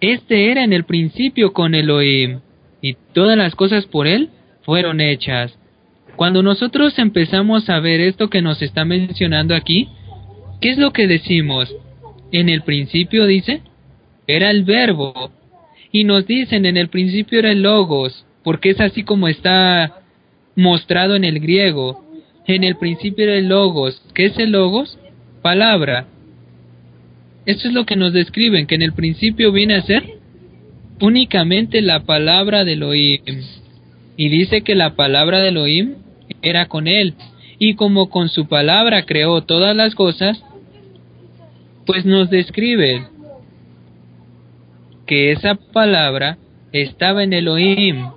Este era en el principio con Elohim, y todas las cosas por él fueron hechas. Cuando nosotros empezamos a ver esto que nos está mencionando aquí, ¿Qué es lo que decimos? En el principio dice, era el verbo. Y nos dicen, en el principio era el logos, porque es así como está mostrado en el griego. En el principio era el logos. ¿Qué es el logos? Palabra. Esto es lo que nos describen, que en el principio viene a ser únicamente la palabra de Elohim. Y dice que la palabra de Elohim era con él. Y como con su palabra creó todas las cosas, pues nos describe que esa palabra estaba en Elohim.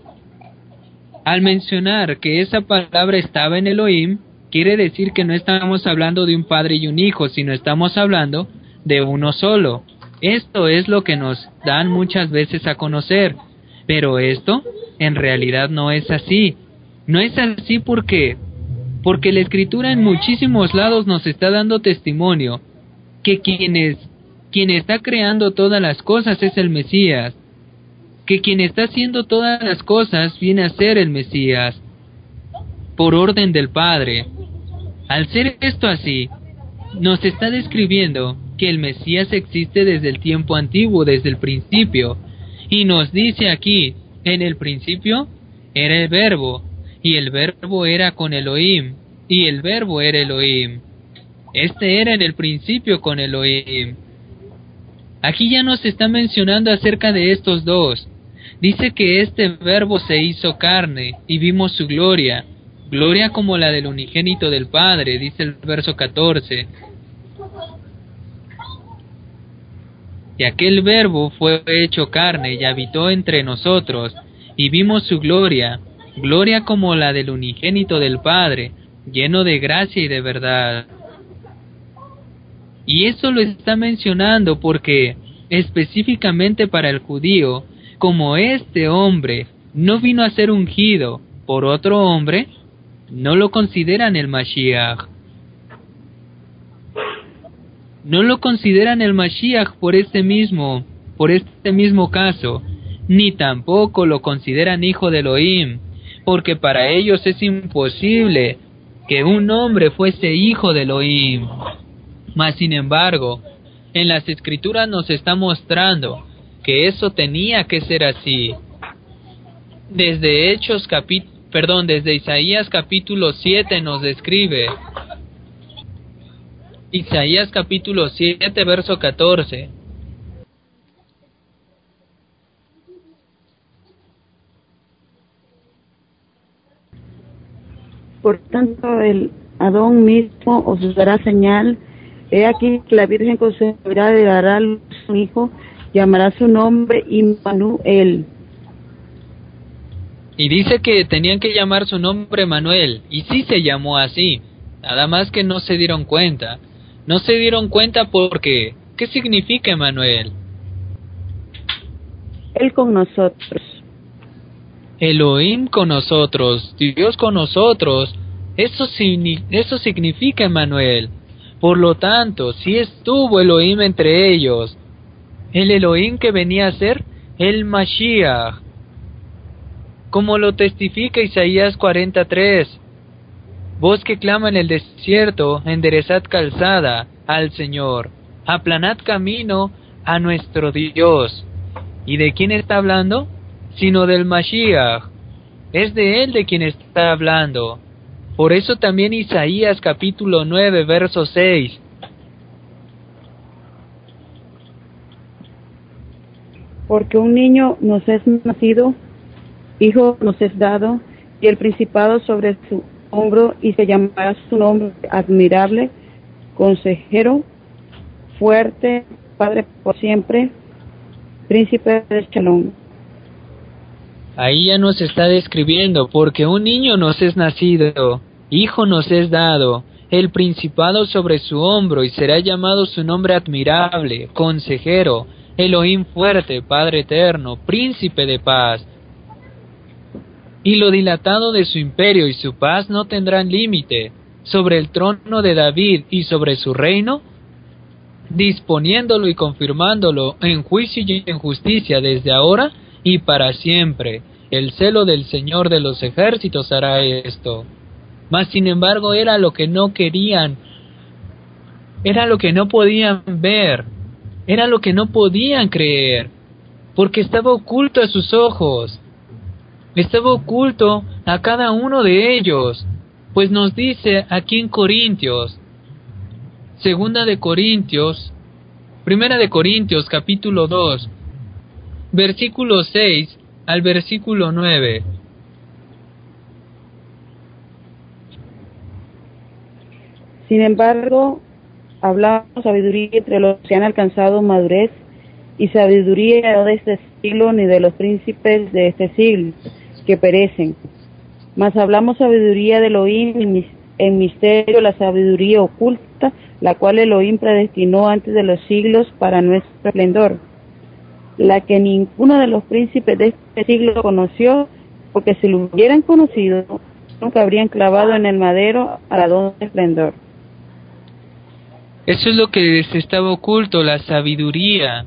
Al mencionar que esa palabra estaba en Elohim, quiere decir que no estamos hablando de un padre y un hijo, sino estamos hablando de uno solo. Esto es lo que nos dan muchas veces a conocer, pero esto en realidad no es así. No es así porque porque la escritura en muchísimos lados nos está dando testimonio que quien, quien está creando todas las cosas es el Mesías, que quien está haciendo todas las cosas viene a ser el Mesías, por orden del Padre. Al ser esto así, nos está describiendo que el Mesías existe desde el tiempo antiguo, desde el principio. Y nos dice aquí, en el principio era el verbo, y el verbo era con Elohim, y el verbo era Elohim. Este era en el principio con Elohim. Aquí ya nos está mencionando acerca de estos dos. Dice que este verbo se hizo carne y vimos su gloria, gloria como la del unigénito del Padre, dice el verso 14. Y aquel verbo fue hecho carne y habitó entre nosotros, y vimos su gloria, gloria como la del unigénito del Padre, lleno de gracia y de verdad. Y eso lo está mencionando porque, específicamente para el judío, como este hombre no vino a ser ungido por otro hombre, no lo consideran el Mashiach. No lo consideran el Mashiach por este mismo, por este mismo caso, ni tampoco lo consideran hijo de Elohim, porque para ellos es imposible que un hombre fuese hijo de Elohim. Mas sin embargo, en las escrituras nos está mostrando que eso tenía que ser así. Desde Hechos capítulo, perdón, desde Isaías capítulo 7 nos describe. Isaías capítulo 7 verso 14. Por tanto, el Adón mismo os dará señal. He aquí que la Virgen concebirá y dará a luz un hijo, llamará su nombre Immanuel. Y dice que tenían que llamar su nombre Manuel, y sí se llamó así, nada más que no se dieron cuenta. No se dieron cuenta porque, ¿qué significa Manuel? Él con nosotros. Elohim con nosotros, Dios con nosotros, eso, eso significa Emmanuel. Por lo tanto, si estuvo Elohim entre ellos, el Elohim que venía a ser el Mashiach, como lo testifica Isaías 43. Voz que clama en el desierto, enderezad calzada al Señor, aplanad camino a nuestro Dios. ¿Y de quién está hablando? Sino del Mashiach. Es de él de quien está hablando. Por eso también Isaías capítulo 9, verso 6. Porque un niño nos es nacido, hijo nos es dado, y el principado sobre su hombro, y se llamará su nombre admirable, consejero, fuerte, Padre por siempre, príncipe de Shalom. Ahí ya nos está describiendo, porque un niño nos es nacido, hijo nos es dado, el principado sobre su hombro, y será llamado su nombre admirable, consejero, Elohim fuerte, Padre eterno, príncipe de paz. Y lo dilatado de su imperio y su paz no tendrán límite, sobre el trono de David y sobre su reino, disponiéndolo y confirmándolo en juicio y en justicia desde ahora y para siempre. El celo del Señor de los ejércitos hará esto. Mas sin embargo era lo que no querían, era lo que no podían ver, era lo que no podían creer, porque estaba oculto a sus ojos, estaba oculto a cada uno de ellos, pues nos dice aquí en Corintios, segunda de Corintios, primera de Corintios capítulo 2, versículo 6 al versículo 9. Sin embargo, hablamos sabiduría entre los que han alcanzado madurez y sabiduría no de este siglo ni de los príncipes de este siglo que perecen. Mas hablamos sabiduría de Elohim en misterio, la sabiduría oculta, la cual Elohim predestinó antes de los siglos para nuestro esplendor la que ninguno de los príncipes de este siglo conoció, porque si lo hubieran conocido, nunca habrían clavado en el madero a la don esplendor. Eso es lo que les estaba oculto, la sabiduría.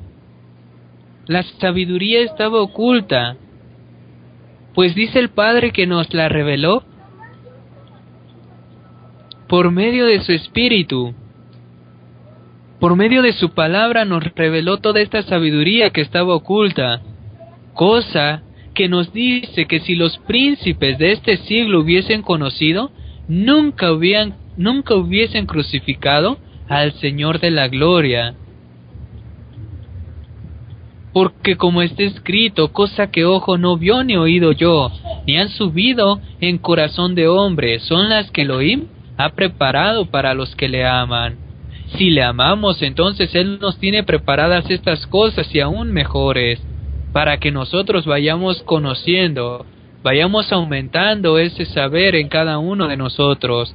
La sabiduría estaba oculta, pues dice el Padre que nos la reveló por medio de su Espíritu. Por medio de su palabra nos reveló toda esta sabiduría que estaba oculta, cosa que nos dice que si los príncipes de este siglo hubiesen conocido, nunca, hubieran, nunca hubiesen crucificado al Señor de la Gloria. Porque como está escrito, cosa que ojo no vio ni oído yo, ni han subido en corazón de hombre, son las que Elohim ha preparado para los que le aman. Si le amamos, entonces Él nos tiene preparadas estas cosas y aún mejores, para que nosotros vayamos conociendo, vayamos aumentando ese saber en cada uno de nosotros.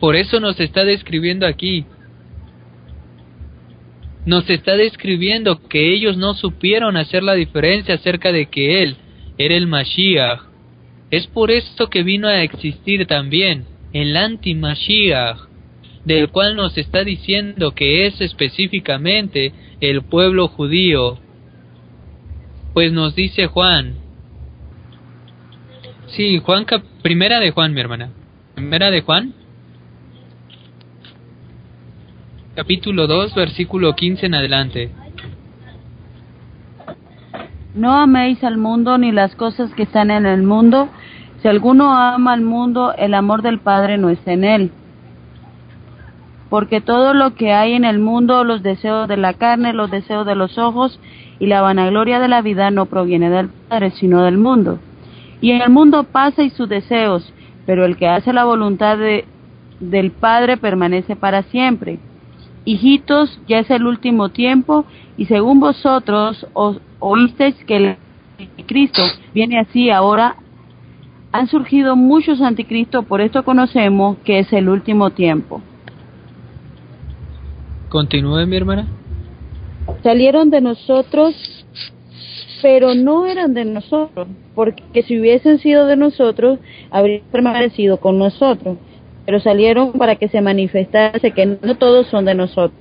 Por eso nos está describiendo aquí. Nos está describiendo que ellos no supieron hacer la diferencia acerca de que Él era el Mashiach. Es por esto que vino a existir también el anti-Mashiach, del cual nos está diciendo que es específicamente el pueblo judío. Pues nos dice Juan. Sí, Juan, primera de Juan, mi hermana. Primera de Juan, capítulo 2, versículo 15 en adelante. No améis al mundo ni las cosas que están en el mundo. Si alguno ama al mundo, el amor del Padre no está en él. Porque todo lo que hay en el mundo, los deseos de la carne, los deseos de los ojos y la vanagloria de la vida no proviene del Padre, sino del mundo. Y en el mundo pasa y sus deseos, pero el que hace la voluntad de, del Padre permanece para siempre. Hijitos, ya es el último tiempo, y según vosotros os, oísteis que el Cristo viene así ahora, han surgido muchos anticristos, por esto conocemos que es el último tiempo. Continúe, mi hermana. Salieron de nosotros, pero no eran de nosotros, porque si hubiesen sido de nosotros, habrían permanecido con nosotros pero salieron para que se manifestase que no todos son de nosotros.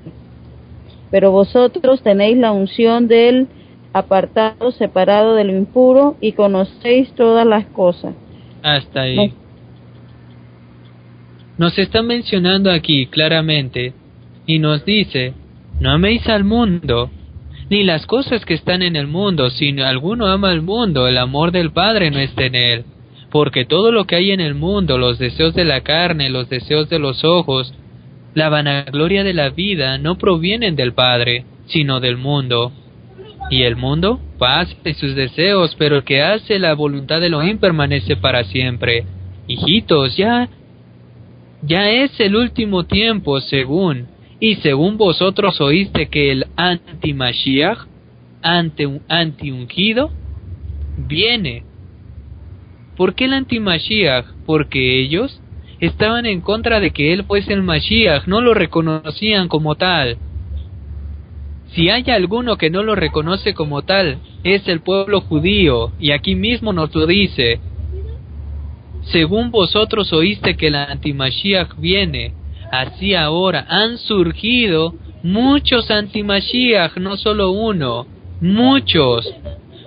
Pero vosotros tenéis la unción del apartado, separado de lo impuro, y conocéis todas las cosas. Hasta ahí. Nos está mencionando aquí claramente, y nos dice, no améis al mundo, ni las cosas que están en el mundo, si alguno ama al mundo, el amor del Padre no está en él porque todo lo que hay en el mundo, los deseos de la carne, los deseos de los ojos, la vanagloria de la vida no provienen del Padre, sino del mundo. Y el mundo pasa y sus deseos, pero el que hace la voluntad de Elohim permanece para siempre. Hijitos, ya ya es el último tiempo, según y según vosotros oíste que el anti-Mashiach, anti-ungido, viene ¿Por qué el anti-Mashiach? Porque ellos estaban en contra de que él fuese el Mashiach, no lo reconocían como tal. Si hay alguno que no lo reconoce como tal, es el pueblo judío, y aquí mismo nos lo dice. Según vosotros oíste que el anti-Mashiach viene, así ahora han surgido muchos anti-Mashiach, no solo uno, muchos.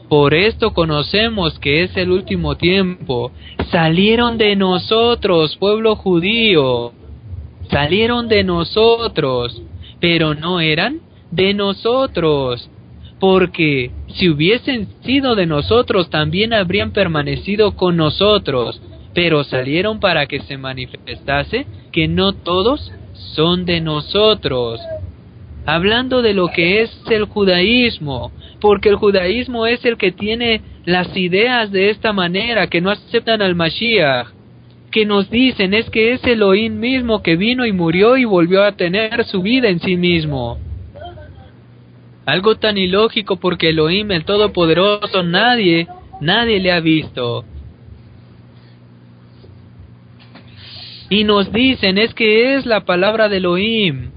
Por esto conocemos que es el último tiempo. Salieron de nosotros, pueblo judío. Salieron de nosotros, pero no eran de nosotros. Porque si hubiesen sido de nosotros, también habrían permanecido con nosotros. Pero salieron para que se manifestase que no todos son de nosotros. Hablando de lo que es el judaísmo, porque el judaísmo es el que tiene las ideas de esta manera, que no aceptan al Mashiach, que nos dicen es que es Elohim mismo que vino y murió y volvió a tener su vida en sí mismo. Algo tan ilógico porque Elohim, el Todopoderoso, nadie, nadie le ha visto. Y nos dicen es que es la palabra de Elohim.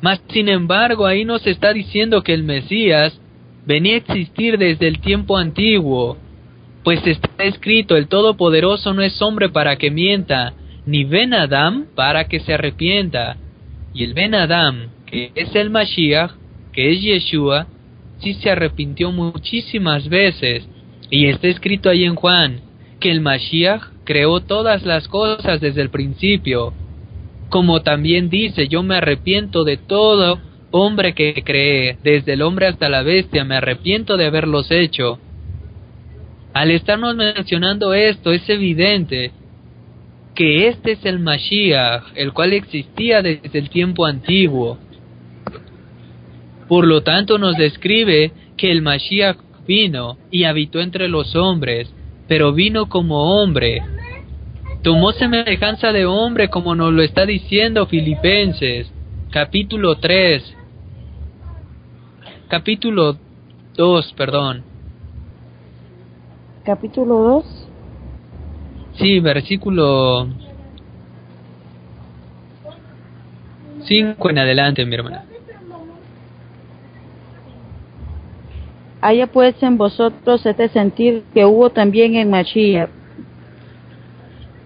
Mas, sin embargo, ahí nos está diciendo que el Mesías venía a existir desde el tiempo antiguo, pues está escrito, el Todopoderoso no es hombre para que mienta, ni Ben Adam para que se arrepienta. Y el Ben Adam, que es el Mashiach, que es Yeshua, sí se arrepintió muchísimas veces. Y está escrito ahí en Juan, que el Mashiach creó todas las cosas desde el principio, como también dice, yo me arrepiento de todo hombre que cree, desde el hombre hasta la bestia, me arrepiento de haberlos hecho. Al estarnos mencionando esto, es evidente que este es el Mashiach, el cual existía desde el tiempo antiguo. Por lo tanto, nos describe que el Mashiach vino y habitó entre los hombres, pero vino como hombre. Tomó semejanza de hombre como nos lo está diciendo Filipenses, capítulo 3, capítulo 2, perdón. Capítulo 2. Sí, versículo 5 en adelante, mi hermana. Haya pues en vosotros este sentir que hubo también en Mashiach,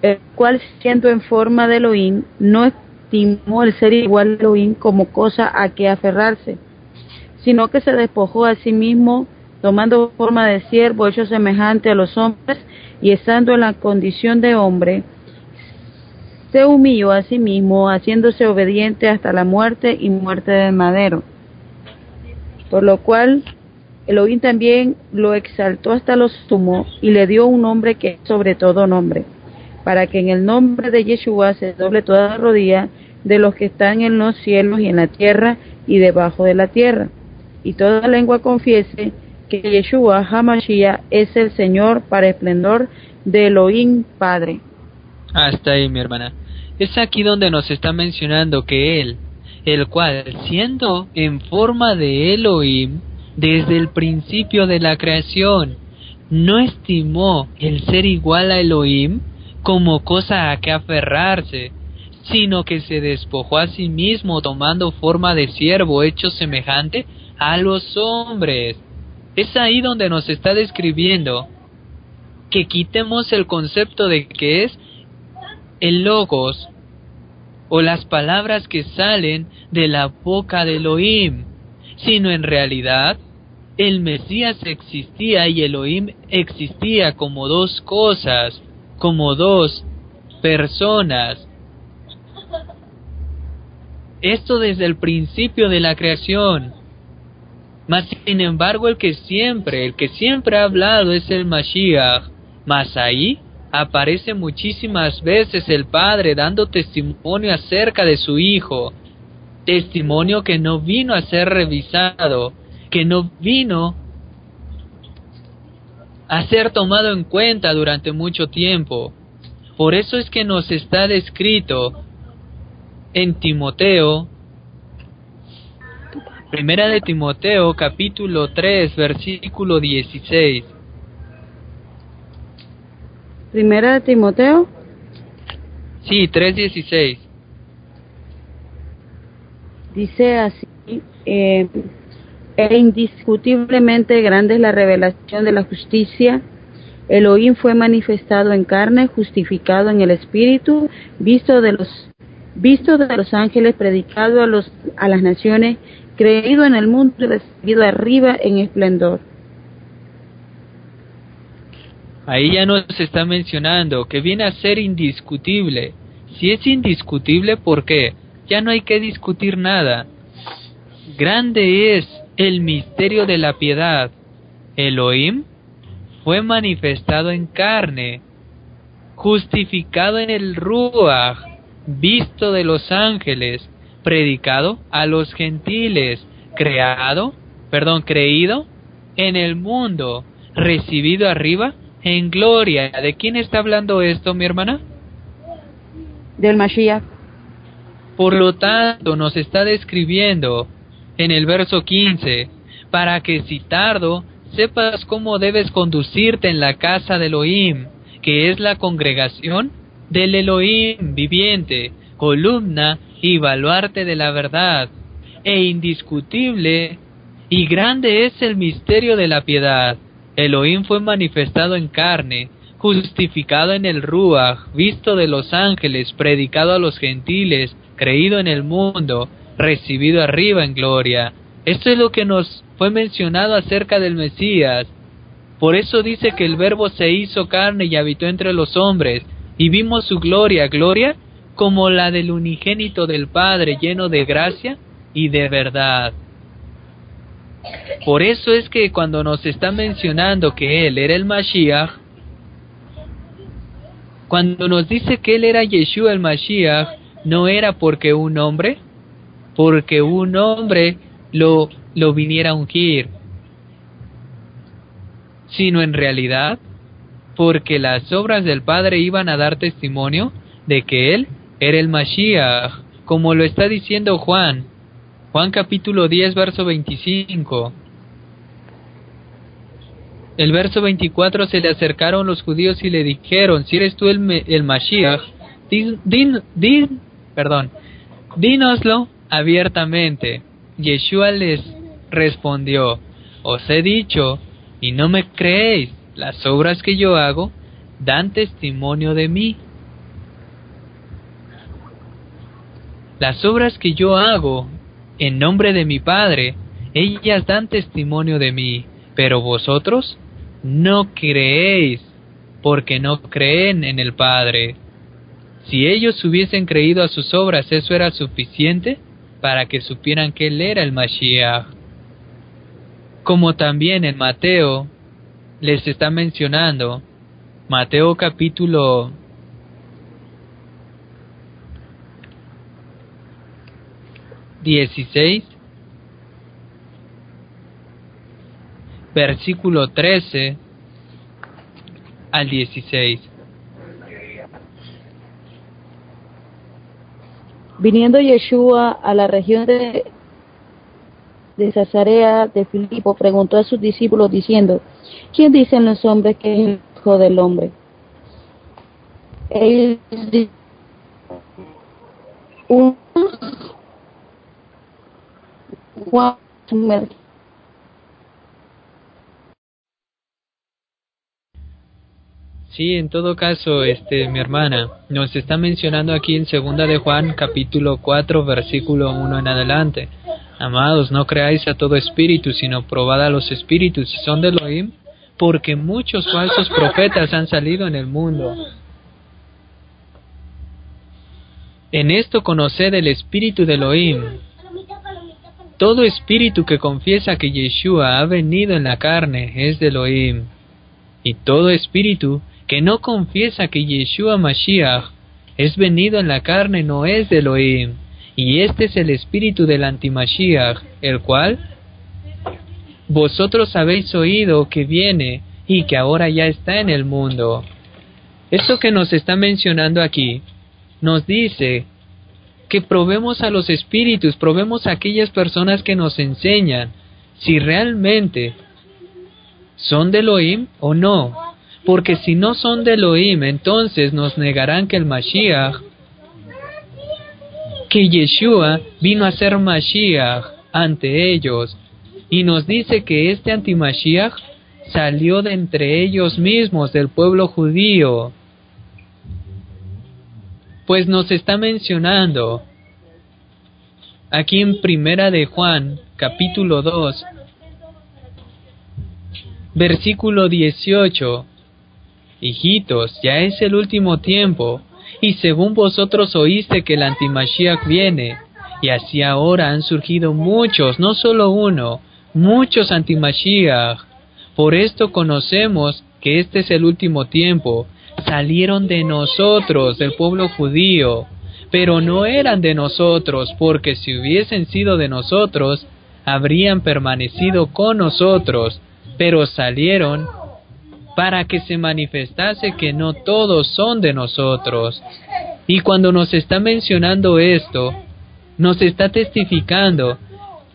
el cual siendo en forma de Elohim, no estimó el ser igual a Elohim como cosa a que aferrarse, sino que se despojó a sí mismo, tomando forma de siervo, hecho semejante a los hombres, y estando en la condición de hombre, se humilló a sí mismo, haciéndose obediente hasta la muerte y muerte del madero. Por lo cual Elohim también lo exaltó hasta lo sumo y le dio un nombre que es sobre todo nombre, para que en el nombre de Yeshua se doble toda rodilla de los que están en los cielos y en la tierra y debajo de la tierra, y toda lengua confiese que Yeshua Hamashiach es el Señor para esplendor de Elohim Padre. Hasta ahí, mi hermana. Es aquí donde nos está mencionando que Él, el cual, siendo en forma de Elohim, desde el principio de la creación, no estimó el ser igual a Elohim como cosa a que aferrarse, sino que se despojó a sí mismo tomando forma de siervo hecho semejante a los hombres. Es ahí donde nos está describiendo que quitemos el concepto de que es el logos o las palabras que salen de la boca de Elohim, sino en realidad el Mesías existía y Elohim existía como dos cosas, como dos personas. Esto desde el principio de la creación. Mas sin embargo el que siempre, el que siempre ha hablado es el Mashiach. Mas ahí aparece muchísimas veces el Padre dando testimonio acerca de su Hijo. Testimonio que no vino a ser revisado, que no vino a ser tomado en cuenta durante mucho tiempo. Por eso es que nos está descrito en Timoteo, primera de Timoteo capítulo 3 versículo 16. Primera de Timoteo. Sí, 3.16. Dice así, eh, e indiscutiblemente grande es la revelación de la justicia. Elohim fue manifestado en carne, justificado en el espíritu, visto de los visto de los ángeles, predicado a los a las naciones, creído en el mundo y recibido arriba en esplendor. Ahí ya nos está mencionando que viene a ser indiscutible. Si es indiscutible, ¿por qué? Ya no hay que discutir nada. Grande es el misterio de la piedad. Elohim fue manifestado en carne, justificado en el Ruach, visto de los ángeles, predicado a los gentiles, creado, perdón, creído en el mundo, recibido arriba en gloria. ¿De quién está hablando esto, mi hermana? Del Mashiach. Por lo tanto, nos está describiendo en el verso 15, para que si tardo sepas cómo debes conducirte en la casa de Elohim, que es la congregación del Elohim viviente, columna y baluarte de la verdad, e indiscutible y grande es el misterio de la piedad. Elohim fue manifestado en carne, justificado en el Ruach, visto de los ángeles, predicado a los gentiles, creído en el mundo, recibido arriba en gloria. Esto es lo que nos fue mencionado acerca del Mesías. Por eso dice que el Verbo se hizo carne y habitó entre los hombres, y vimos su gloria, gloria como la del unigénito del Padre lleno de gracia y de verdad. Por eso es que cuando nos está mencionando que Él era el Mashiach, cuando nos dice que Él era Yeshua el Mashiach, no era porque un hombre, porque un hombre lo, lo viniera a ungir, sino en realidad porque las obras del Padre iban a dar testimonio de que Él era el Mashiach, como lo está diciendo Juan Juan capítulo 10, verso 25. El verso 24 se le acercaron los judíos y le dijeron, si eres tú el, el Mashiach, din, perdón, dínoslo abiertamente. Yeshua les respondió, os he dicho, y no me creéis, las obras que yo hago dan testimonio de mí. Las obras que yo hago en nombre de mi Padre, ellas dan testimonio de mí, pero vosotros no creéis, porque no creen en el Padre. Si ellos hubiesen creído a sus obras, eso era suficiente para que supieran que Él era el Mashiach. Como también en Mateo les está mencionando, Mateo capítulo 16, versículo 13 al 16. Viniendo Yeshua a la región de, de Cesarea de Filipo, preguntó a sus discípulos diciendo, ¿quién dicen los hombres que es Hijo del Hombre? Ellos Sí, en todo caso, este, mi hermana, nos está mencionando aquí en Segunda de Juan, capítulo 4, versículo 1 en adelante. Amados, no creáis a todo espíritu, sino probad a los espíritus si son de Elohim, porque muchos falsos profetas han salido en el mundo. En esto conoced el espíritu de Elohim, todo espíritu que confiesa que Yeshua ha venido en la carne es de Elohim, y todo espíritu que no confiesa que Yeshua Mashiach es venido en la carne no es de Elohim, y este es el espíritu del antimashiach, el cual vosotros habéis oído que viene y que ahora ya está en el mundo. Esto que nos está mencionando aquí nos dice que probemos a los espíritus, probemos a aquellas personas que nos enseñan si realmente son de Elohim o no. Porque si no son de Elohim, entonces nos negarán que el Mashiach, que Yeshua vino a ser Mashiach ante ellos. Y nos dice que este anti-Mashiach salió de entre ellos mismos, del pueblo judío pues nos está mencionando aquí en Primera de Juan, capítulo 2, versículo 18. Hijitos, ya es el último tiempo, y según vosotros oíste que el antimashiach viene, y así ahora han surgido muchos, no solo uno, muchos antimashiach. Por esto conocemos que este es el último tiempo, salieron de nosotros, del pueblo judío, pero no eran de nosotros, porque si hubiesen sido de nosotros, habrían permanecido con nosotros, pero salieron para que se manifestase que no todos son de nosotros. Y cuando nos está mencionando esto, nos está testificando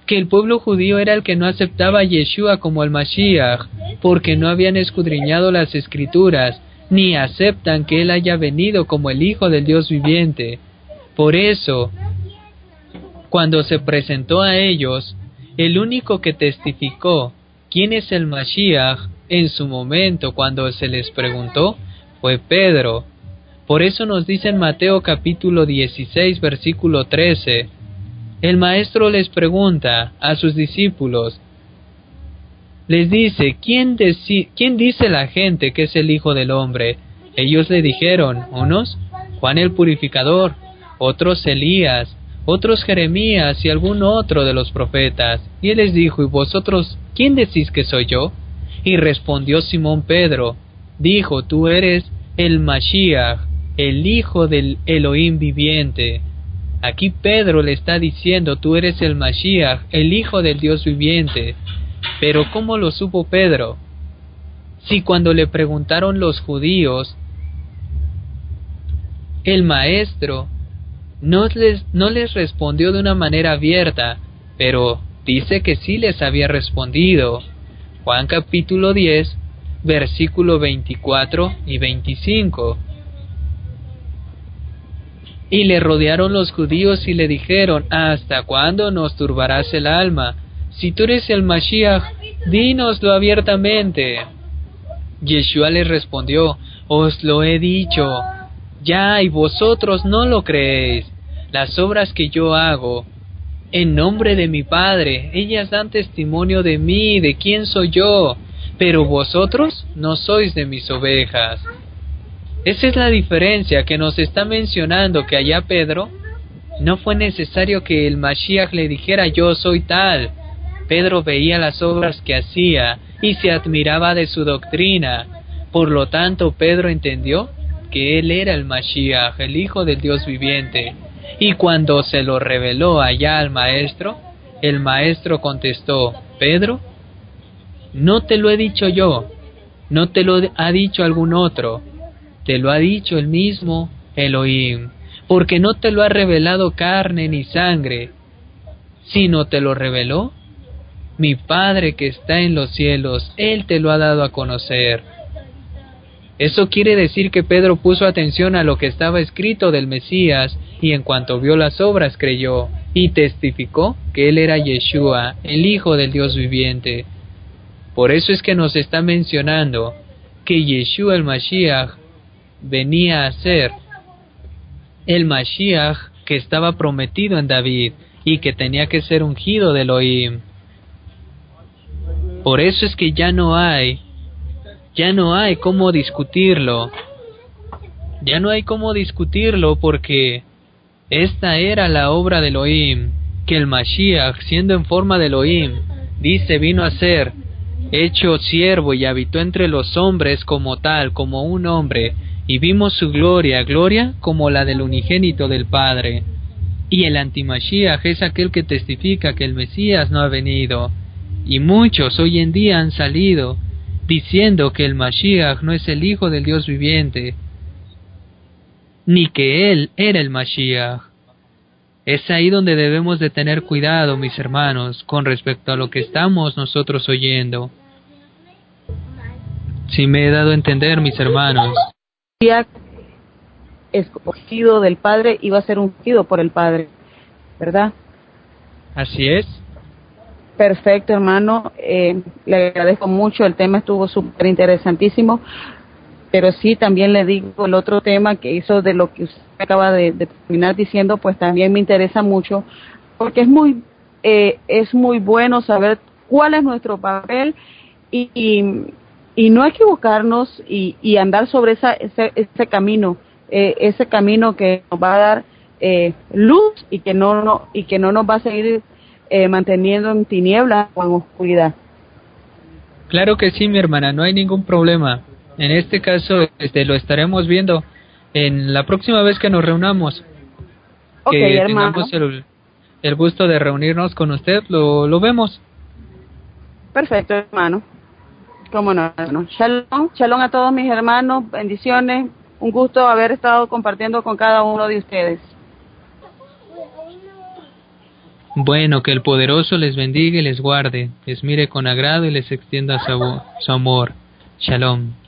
que el pueblo judío era el que no aceptaba a Yeshua como el Mashiach, porque no habían escudriñado las escrituras, ni aceptan que Él haya venido como el Hijo del Dios viviente. Por eso, cuando se presentó a ellos, el único que testificó quién es el Mashiach en su momento cuando se les preguntó fue Pedro. Por eso nos dice en Mateo capítulo 16 versículo 13, el maestro les pregunta a sus discípulos, les dice, ¿quién, ¿quién dice la gente que es el Hijo del Hombre? Ellos le dijeron, unos, Juan el Purificador, otros Elías, otros Jeremías y algún otro de los profetas. Y él les dijo, ¿y vosotros quién decís que soy yo? Y respondió Simón Pedro, dijo, tú eres el Mashiach, el Hijo del Elohim viviente. Aquí Pedro le está diciendo, tú eres el Mashiach, el Hijo del Dios viviente. Pero ¿cómo lo supo Pedro? Si cuando le preguntaron los judíos, el maestro no les, no les respondió de una manera abierta, pero dice que sí les había respondido. Juan capítulo 10, versículo 24 y 25. Y le rodearon los judíos y le dijeron, ¿hasta cuándo nos turbarás el alma? Si tú eres el Mashiach, dínoslo abiertamente. Yeshua les respondió, Os lo he dicho, ya y vosotros no lo creéis. Las obras que yo hago, en nombre de mi Padre, ellas dan testimonio de mí, de quién soy yo, pero vosotros no sois de mis ovejas. Esa es la diferencia que nos está mencionando que allá Pedro no fue necesario que el Mashiach le dijera yo soy tal. Pedro veía las obras que hacía y se admiraba de su doctrina. Por lo tanto, Pedro entendió que él era el Mashiach, el Hijo del Dios viviente. Y cuando se lo reveló allá al maestro, el maestro contestó, Pedro, no te lo he dicho yo, no te lo ha dicho algún otro, te lo ha dicho el mismo Elohim, porque no te lo ha revelado carne ni sangre, sino te lo reveló mi Padre que está en los cielos, Él te lo ha dado a conocer. Eso quiere decir que Pedro puso atención a lo que estaba escrito del Mesías y en cuanto vio las obras creyó y testificó que él era Yeshua, el Hijo del Dios viviente. Por eso es que nos está mencionando que Yeshua el Mashiach venía a ser el Mashiach que estaba prometido en David y que tenía que ser ungido de Elohim. Por eso es que ya no hay ya no hay cómo discutirlo. Ya no hay cómo discutirlo porque esta era la obra de Elohim, que el Mashiach, siendo en forma de Elohim, dice vino a ser hecho siervo y habitó entre los hombres como tal, como un hombre, y vimos su gloria, gloria como la del unigénito del Padre. Y el antimashiach es aquel que testifica que el Mesías no ha venido, y muchos hoy en día han salido diciendo que el Mashiach no es el Hijo del Dios viviente, ni que Él era el Mashiach. Es ahí donde debemos de tener cuidado, mis hermanos, con respecto a lo que estamos nosotros oyendo. Si me he dado a entender, mis hermanos. Escogido del Padre iba a ser ungido por el Padre, ¿verdad? Así es. Perfecto, hermano. Eh, le agradezco mucho. El tema estuvo súper interesantísimo. Pero sí, también le digo el otro tema que hizo de lo que usted acaba de, terminar diciendo, pues también me interesa mucho, porque es muy, eh, es muy bueno saber cuál es nuestro papel y, y, no equivocarnos y, y andar sobre esa, ese, ese camino, eh, ese camino que nos va a dar eh, luz y que no, no y que no nos va a seguir eh, manteniendo en tinieblas o en oscuridad. Claro que sí, mi hermana, no hay ningún problema. En este caso, este, lo estaremos viendo en la próxima vez que nos reunamos. que tengamos el, el, gusto de reunirnos con usted, lo, lo vemos. Perfecto, hermano. Cómo no, hermano. Shalom, shalom a todos mis hermanos, bendiciones. Un gusto haber estado compartiendo con cada uno de ustedes. Bueno, que el poderoso les bendiga y les guarde, les mire con agrado y les extienda su, amor. Shalom.